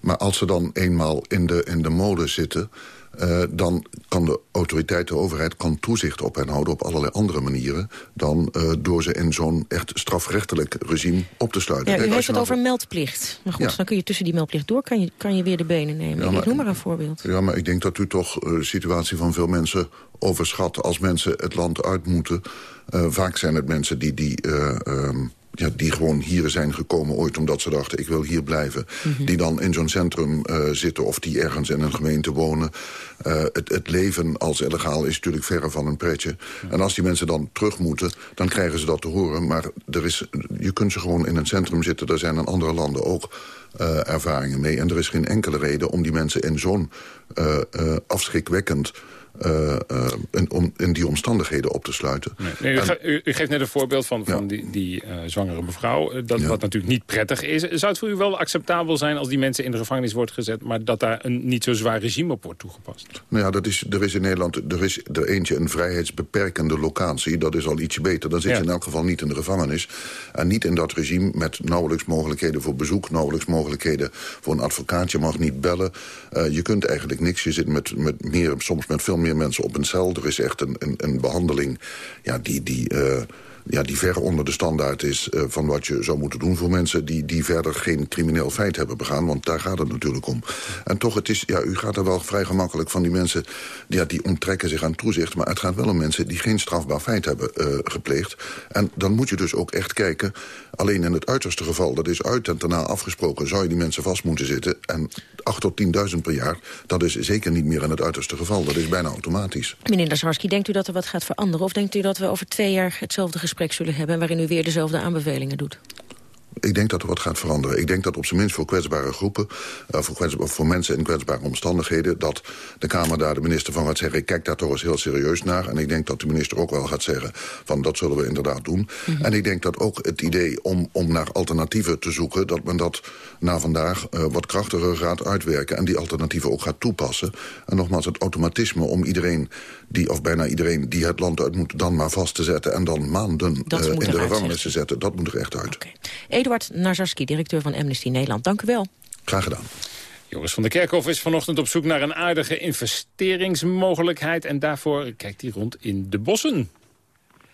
Maar als ze dan eenmaal in de, in de mode zitten... Uh, dan kan de autoriteit, de overheid, kan toezicht op hen houden... op allerlei andere manieren dan uh, door ze in zo'n echt strafrechtelijk regime op te sluiten. Ja, u heeft het nou over meldplicht. Maar goed, ja. dan kun je tussen die meldplicht door, kan je, kan je weer de benen nemen. Ja, maar, ik noem maar een voorbeeld. Ja, maar ik denk dat u toch uh, de situatie van veel mensen overschat... als mensen het land uit moeten. vaak zijn het mensen die... die um, ja, die gewoon hier zijn gekomen ooit omdat ze dachten... ik wil hier blijven. Mm -hmm. Die dan in zo'n centrum uh, zitten of die ergens in een gemeente wonen. Uh, het, het, leven als illegaal is natuurlijk verre van een pretje. Ja. En als die mensen dan terug moeten, dan krijgen ze dat te horen. Maar er is, je kunt ze gewoon in een centrum zitten. Daar zijn in andere landen ook uh, ervaringen mee. En er is geen enkele reden om die mensen in zo'n afschrikwekkend uh, uh, in, om, in die omstandigheden op te sluiten. Nee, nee, u, en, u, u, geeft net een voorbeeld van, van ja. die, die uh, zwangere mevrouw. Dat, ja. Wat natuurlijk niet prettig is. Zou het voor u wel acceptabel zijn als die mensen in de gevangenis worden gezet... maar dat daar een niet zo zwaar regime op wordt toegepast? Nou ja, dat is, er is in Nederland er is er eentje een vrijheidsbeperkende locatie. Dat is al ietsje beter. Dan zit ja. je in elk geval niet in de gevangenis. En niet in dat regime met nauwelijks mogelijkheden voor bezoek... nauwelijks mogelijkheden voor een advocaat. Je mag niet bellen. je kunt eigenlijk niks. Je zit met, met meer, soms met veel meer mensen op een cel. Er is echt een, een, een behandeling ja, die... die uh, ja, die ver onder de standaard is uh, van wat je zou moeten doen voor mensen die, die verder geen crimineel feit hebben begaan. Want daar gaat het natuurlijk om. En toch, het is, ja, u gaat er wel vrij gemakkelijk van die mensen, ja, die onttrekken zich aan toezicht. Maar het gaat wel om mensen die geen strafbaar feit hebben uh, gepleegd. En dan moet je dus ook echt kijken, alleen in het uiterste geval, dat is uit en daarna afgesproken, zou je die mensen vast moeten zitten. En 8 tot 10.000 per jaar, dat is zeker niet meer in het uiterste geval. Dat is bijna automatisch. Meneer Lazarski, denkt u dat er wat gaat veranderen? Of denkt u dat we over twee jaar hetzelfde gesprek zullen hebben... waarin u weer dezelfde aanbevelingen doet? Ik denk dat er wat gaat veranderen. Ik denk dat op zijn minst voor kwetsbare groepen... Uh, voor, voor mensen in kwetsbare omstandigheden... dat de Kamer daar de minister van gaat zeggen... kijk daar toch eens heel serieus naar. En ik denk dat de minister ook wel gaat zeggen... van dat zullen we inderdaad doen. Mm -hmm. En ik denk dat ook het idee om, om naar alternatieven te zoeken... dat men dat na vandaag uh, wat krachtiger gaat uitwerken... en die alternatieven ook gaat toepassen. En nogmaals, het automatisme om iedereen... die of bijna iedereen die het land uit moet... dan maar vast te zetten en dan maanden uh, in de gevangenis te zetten... dat moet er echt uit. Okay. Eduard Nazarski, directeur van Amnesty Nederland. Dank u wel. Graag gedaan. Joris van der Kerkhof is vanochtend op zoek naar een aardige investeringsmogelijkheid. En daarvoor kijkt hij rond in de bossen.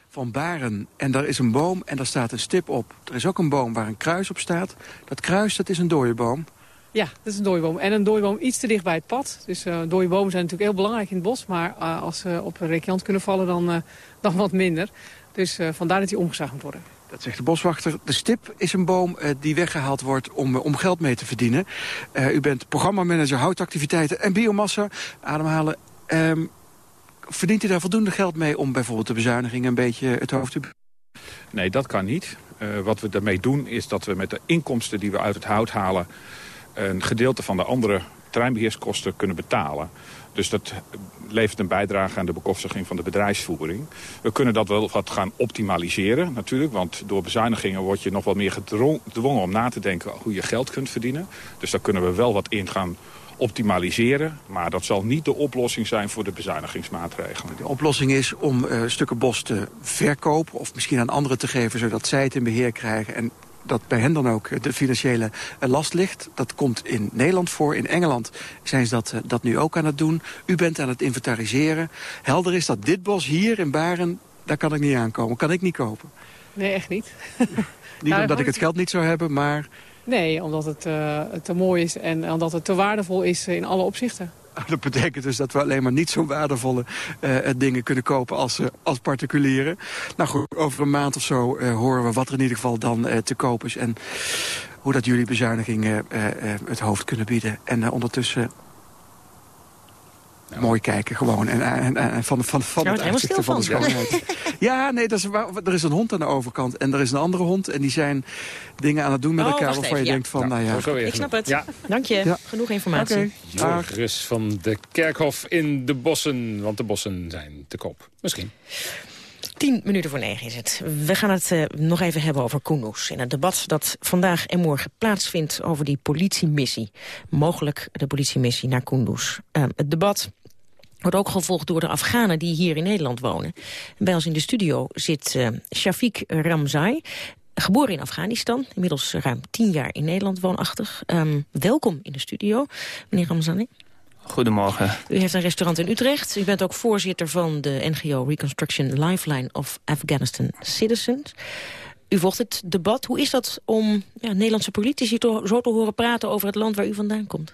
Van Baren. En daar is een boom en daar staat een stip op. Er is ook een boom waar een kruis op staat. Dat kruis, dat is een dooieboom. Ja, dat is een dooieboom. En een dooieboom iets te dicht bij het pad. Dus uh, dooiebomen zijn natuurlijk heel belangrijk in het bos. Maar uh, als ze op een recant kunnen vallen, dan, uh, dan wat minder. Dus vandaar dat die omgezaagd moet worden. Dat zegt de boswachter. De stip is een boom uh, die weggehaald wordt om, om geld mee te verdienen. Uh, u bent programmamanager houtactiviteiten en biomassa. Ademhalen. Um, verdient u daar voldoende geld mee om bijvoorbeeld de bezuiniging een beetje het hoofd te... Nee, dat kan niet. wat we daarmee doen is dat we met de inkomsten die we uit het hout halen... een gedeelte van de andere terreinbeheerskosten kunnen betalen. Dus dat levert een bijdrage aan de bekostiging van de bedrijfsvoering. We kunnen dat wel wat gaan optimaliseren natuurlijk. Want door bezuinigingen word je nog wat meer gedwongen om na te denken hoe je geld kunt verdienen. Dus daar kunnen we wel wat in gaan optimaliseren. Maar dat zal niet de oplossing zijn voor de bezuinigingsmaatregelen. De oplossing is om uh, stukken bos te verkopen of misschien aan anderen te geven... zodat zij het in beheer krijgen en dat bij hen dan ook de financiële last ligt. Dat komt in Nederland voor. In Engeland zijn ze dat, dat nu ook aan het doen. U bent aan het inventariseren. Helder is dat dit bos hier in Baren, daar kan ik niet aankomen. Kan ik niet kopen. Nee, echt niet. [LAUGHS] niet nou, omdat ik het geld niet zou hebben, maar... Nee, omdat het uh, te mooi is en omdat het te waardevol is in alle opzichten. [LAUGHS] Dat betekent dus dat we alleen maar niet zo waardevolle uh, dingen kunnen kopen als, uh, als particulieren. Nou goed, over een maand of zo horen we wat er in ieder geval dan te koop is. En hoe dat jullie bezuinigingen het hoofd kunnen bieden. En ondertussen mooi kijken gewoon. En, en, en van, van, van het uitzicht van de schoonheid. [LAUGHS] ja, nee, dat is, er is een hond aan de overkant. En er is een andere hond. En die zijn dingen aan het doen met oh, elkaar... waarvan je denkt van, nou, ja... Ik snap het. Ja. Dank je. Genoeg informatie. Okay. Joris van de Kerkhof in de bossen. Want de bossen zijn te koop. Misschien. Tien minuten voor negen is het. We gaan het uh, nog even hebben over Kunduz. In het debat dat vandaag en morgen plaatsvindt over die politiemissie. Mogelijk de politiemissie naar Kunduz. Uh, het debat wordt ook gevolgd door de Afghanen die hier in Nederland wonen. Bij ons in de studio zit uh, Shafiq Ramzai, geboren in Afghanistan, inmiddels ruim tien jaar in Nederland woonachtig. Um, welkom in de studio, meneer Ramzai. Goedemorgen. U heeft een restaurant in Utrecht. U bent ook voorzitter van de NGO Reconstruction Lifeline of Afghanistan Citizens. U volgt het debat. Hoe is dat om ja, Nederlandse politici zo te horen praten over het land waar u vandaan komt?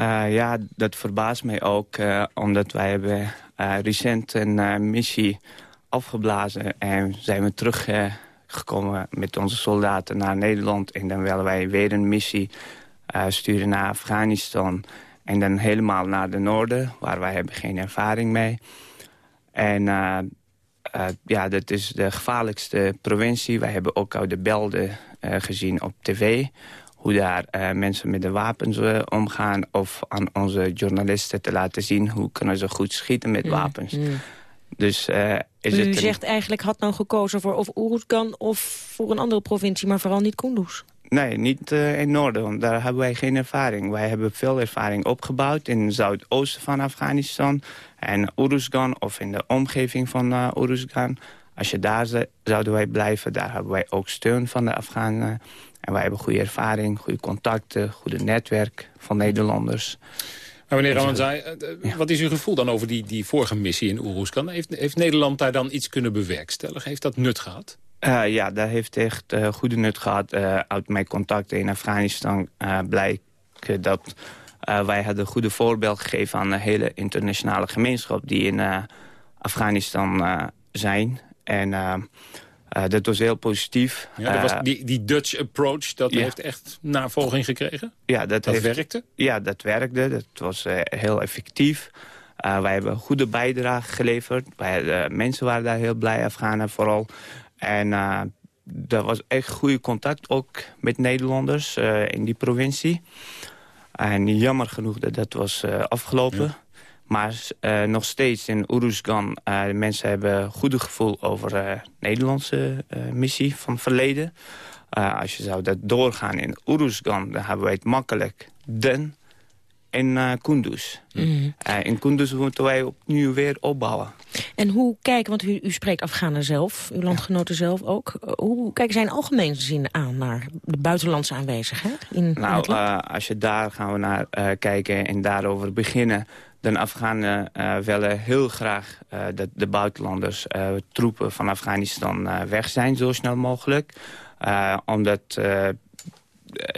Uh, ja, dat verbaast mij ook, uh, omdat wij hebben uh, recent een missie afgeblazen en zijn we teruggekomen met onze soldaten naar Nederland. En dan willen wij weer een missie sturen naar Afghanistan en dan helemaal naar de noorden, waar wij hebben geen ervaring mee. En ja, dat is de gevaarlijkste provincie. Wij hebben ook al de belden gezien op tv hoe daar uh, mensen met de wapens uh, omgaan... of aan onze journalisten te laten zien hoe kunnen ze goed schieten met mm, wapens. Mm. Dus, uh, is U het zegt eigenlijk had nou gekozen voor of Uruzgan of voor een andere provincie... maar vooral niet Kunduz. Nee, niet in het noorden, want daar hebben wij geen ervaring. Wij hebben veel ervaring opgebouwd in het zuidoosten van Afghanistan... en Uruzgan of in de omgeving van uh, Uruzgan. Als je daar zouden wij blijven, daar hebben wij ook steun van de Afghanen... En wij hebben goede ervaring, goede contacten, goede netwerk van Nederlanders. Maar meneer Ramanzai, eh, eh, wat is uw gevoel dan over die, die vorige missie in Oeroeskan? Heeft, heeft Nederland daar dan iets kunnen bewerkstelligen? Heeft dat nut gehad? Uh, ja, dat heeft echt uh, goede nut gehad. Uh, uit mijn contacten in Afghanistan blijkt dat wij hadden een goede voorbeeld gegeven aan de hele internationale gemeenschap die in Afghanistan zijn. En uh, dat was heel positief. Ja, dat was eh, die, die Dutch approach, dat heeft echt navolging gekregen? Ja, dat, dat heeft, werkte? Ja, dat werkte. Dat was uh, heel effectief. wij hebben een goede bijdrage geleverd. Wij, mensen waren daar heel blij, Afghanen vooral. En er was echt goede contact ook met Nederlanders in die provincie. En jammer genoeg dat dat was afgelopen. Ja. Maar uh, nog steeds in Uruzgan, uh, de mensen hebben goede gevoel over de uh, Nederlandse missie van verleden. als je zou dat doorgaan in Uruzgan, dan hebben wij het makkelijk. Den in Kunduz. Mm. in Kunduz moeten wij opnieuw weer opbouwen. En hoe kijken, want u, u spreekt Afghanen zelf, uw landgenoten zelf ook. hoe kijken zij in algemeen zin aan naar de buitenlandse aanwezigheid? In, nou, als je daar gaan we naar kijken en daarover beginnen de Afghanen uh, willen heel graag uh, dat de buitenlanders, uh, troepen van Afghanistan weg zijn, zo snel mogelijk. omdat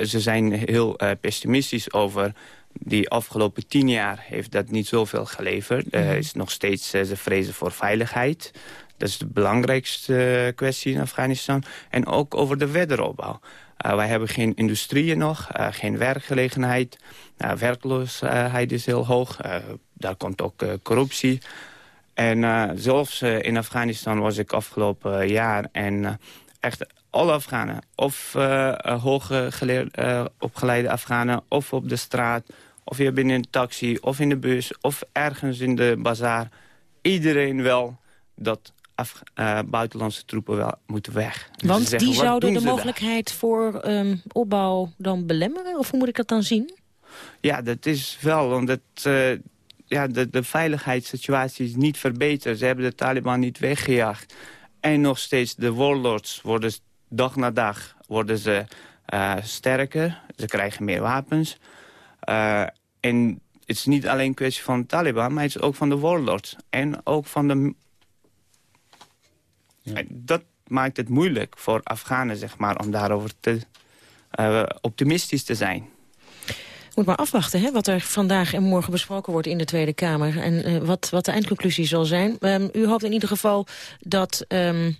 ze zijn heel pessimistisch over die afgelopen tien jaar heeft dat niet zoveel geleverd. Er mm is nog steeds ze vrezen voor veiligheid. Dat is de belangrijkste kwestie in Afghanistan. En ook over de wederopbouw. Uh, wij hebben geen industrieën nog, uh, geen werkgelegenheid. Uh, werkloosheid is heel hoog. daar komt ook corruptie. En zelfs in Afghanistan was ik afgelopen jaar... en echt alle Afghanen, of hoger opgeleide Afghanen... of op de straat, of je bent in een taxi, of in de bus... of ergens in de bazaar. Iedereen wel dat af, uh, buitenlandse troepen wel moeten weg. Dus Want die zouden de mogelijkheid voor um, opbouw dan belemmeren? Of hoe moet ik dat dan zien? Ja, dat is wel, omdat uh, ja, de, de veiligheidssituatie is niet verbeterd. Ze hebben de Taliban niet weggejaagd. En nog steeds de warlords worden dag na dag worden ze, uh, sterker. Ze krijgen meer wapens. en het is niet alleen een kwestie van de Taliban, maar het is ook van de warlords. En ook van de dat maakt het moeilijk voor Afghanen zeg maar, om daarover te, uh, optimistisch te zijn. Moet maar afwachten hè, wat er vandaag en morgen besproken wordt in de Tweede Kamer. En uh, wat, wat de eindconclusie zal zijn. Um, u hoopt in ieder geval dat... Um,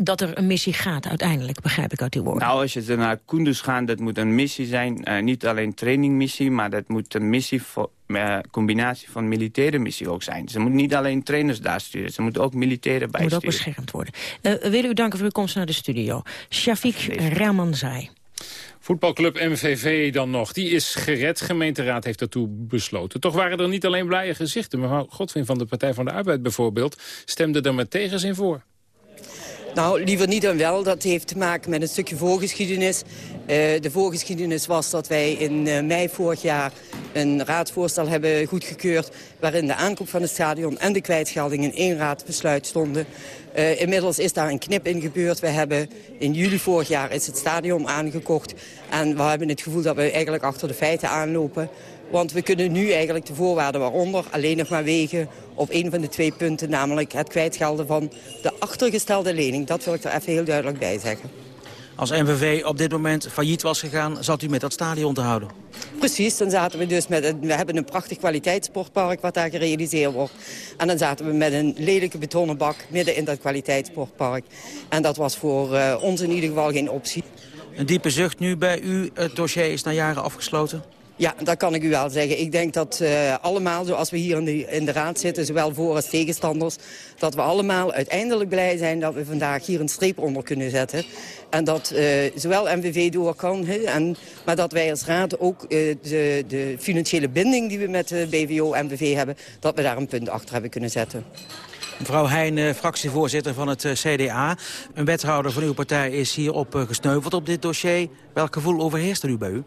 dat er een missie gaat uiteindelijk, begrijp ik uit uw woorden. Nou, als je naar Kunduz gaat, dat moet een missie zijn. Uh, niet alleen trainingmissie, maar dat moet een missie voor, uh, combinatie van militaire missie ook zijn. Ze moeten niet alleen trainers daar sturen, ze moeten ook militairen bijsturen. Moet ook beschermd worden. Uh, willen u danken voor uw komst naar de studio. Shafiq Ramanzai. Voetbalclub MVV dan nog. Die is gered. Gemeenteraad heeft daartoe besloten. Toch waren er niet alleen blije gezichten. Mevrouw Godwin van de Partij van de Arbeid bijvoorbeeld... stemde er met tegenzin voor. Nou, liever niet dan wel. Dat heeft te maken met een stukje voorgeschiedenis. Uh, de voorgeschiedenis was dat wij in uh, mei vorig jaar een raadsvoorstel hebben goedgekeurd... waarin de aankoop van het stadion en de kwijtschelding in één raadsbesluit stonden. Uh, inmiddels is daar een knip in gebeurd. We hebben in juli vorig jaar is het stadion aangekocht. En we hebben het gevoel dat we eigenlijk achter de feiten aanlopen. Want we kunnen nu eigenlijk de voorwaarden waaronder alleen nog maar wegen op een van de twee punten, namelijk het kwijtgelden van de achtergestelde lening. Dat wil ik er even heel duidelijk bij zeggen. Als NVV op dit moment failliet was gegaan, zat u met dat stadion te houden? Precies, dan zaten we dus met... Een, we hebben een prachtig kwaliteitssportpark wat daar gerealiseerd wordt. En dan zaten we met een lelijke betonnen bak midden in dat kwaliteitssportpark. En dat was voor uh, ons in ieder geval geen optie. Een diepe zucht nu bij u. Het dossier is na jaren afgesloten? Ja, dat kan ik u wel zeggen. Ik denk dat uh, allemaal, zoals we hier in de, in de raad zitten... zowel voor als tegenstanders... dat we allemaal uiteindelijk blij zijn dat we vandaag hier een streep onder kunnen zetten. En dat uh, zowel MVV door kan, en, maar dat wij als raad ook uh, de, de financiële binding... die we met de BVO-MVV hebben, dat we daar een punt achter hebben kunnen zetten. Mevrouw Heijn, fractievoorzitter van het CDA. Een wethouder van uw partij is hierop gesneuveld op dit dossier. Welk gevoel overheerst er nu bij u?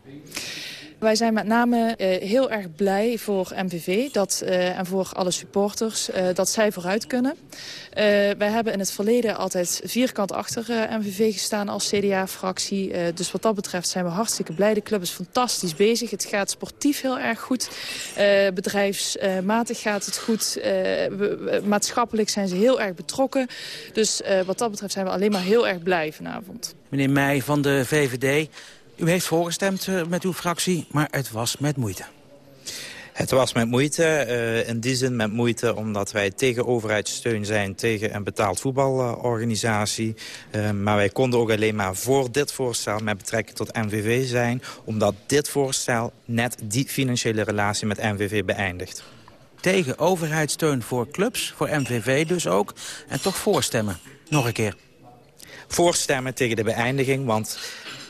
Wij zijn met name uh, heel erg blij voor MVV dat, uh, en voor alle supporters uh, dat zij vooruit kunnen. wij hebben in het verleden altijd vierkant achter MVV gestaan als CDA-fractie. dus wat dat betreft zijn we hartstikke blij. De club is fantastisch bezig. Het gaat sportief heel erg goed. bedrijfsmatig gaat het goed. Maatschappelijk zijn ze heel erg betrokken. Dus wat dat betreft zijn we alleen maar heel erg blij vanavond. Meneer Meij van de VVD... U heeft voorgestemd uh, met uw fractie, maar het was met moeite. Het was met moeite, uh, in die zin met moeite omdat wij tegen overheidssteun zijn tegen een betaald voetbalorganisatie. Uh, maar wij konden ook alleen maar voor dit voorstel met betrekking tot NVV zijn, omdat dit voorstel net die financiële relatie met NVV beëindigt. Tegen overheidssteun voor clubs, voor MVV dus ook, en toch voorstemmen. Nog een keer. Voorstemmen tegen de beëindiging, want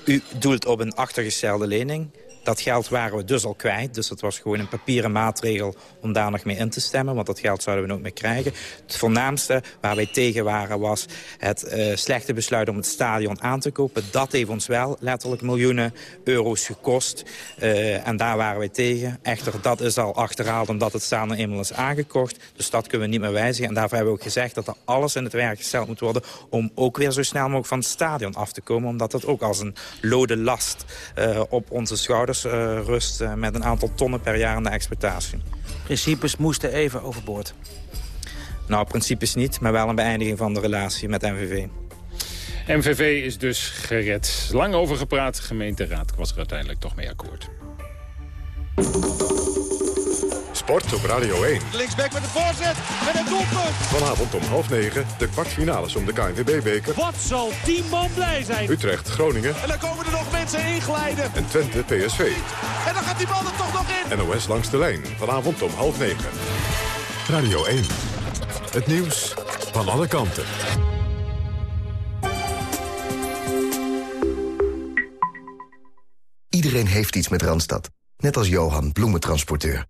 u doelt op een achtergestelde lening. Dat geld waren we dus al kwijt. Dus het was gewoon een papieren maatregel om daar nog mee in te stemmen. Want dat geld zouden we nooit meer krijgen. Het voornaamste waar wij tegen waren was het uh, slechte besluit om het stadion aan te kopen. Dat heeft ons wel letterlijk miljoenen euro's gekost. Uh, en daar waren wij tegen. Echter, dat is al achterhaald omdat het stadion eenmaal is aangekocht. Dus dat kunnen we niet meer wijzigen. En daarvoor hebben we ook gezegd dat er alles in het werk gesteld moet worden... om ook weer zo snel mogelijk van het stadion af te komen. Omdat dat ook als een lode last uh, op onze schouders uh, rust uh, met een aantal tonnen per jaar aan de exploitatie. Principes moesten even overboord? Nou, principes niet, maar wel een beëindiging van de relatie met NVV. MVV is dus gered. Lang over gepraat, gemeenteraad was er uiteindelijk toch mee akkoord. Sport op Radio 1. Linksback met de voorzet en een doelpunt. Vanavond om half negen de kwartfinales om de KNVB-beker. Wat zal die man blij zijn. Utrecht, Groningen. En dan komen er nog mensen inglijden. En Twente, PSV. En dan gaat die bal er toch nog in. NOS langs de lijn. Vanavond om half negen. Radio 1. Het nieuws van alle kanten. Iedereen heeft iets met Randstad. Net als Johan, bloementransporteur.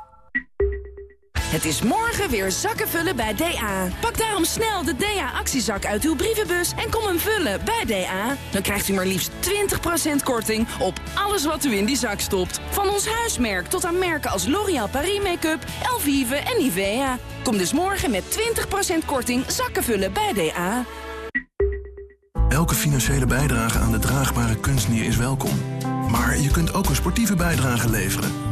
Het is morgen weer zakken vullen bij DA. Pak daarom snel de DA-actiezak uit uw brievenbus en kom hem vullen bij DA. Dan krijgt u maar liefst 20% korting op alles wat u in die zak stopt. Van ons huismerk tot aan merken als L'Oréal Paris Make-up, Elvive en Nivea. Kom dus morgen met 20% korting zakken vullen bij DA. Elke financiële bijdrage aan de draagbare kunstnier is welkom. Maar je kunt ook een sportieve bijdrage leveren.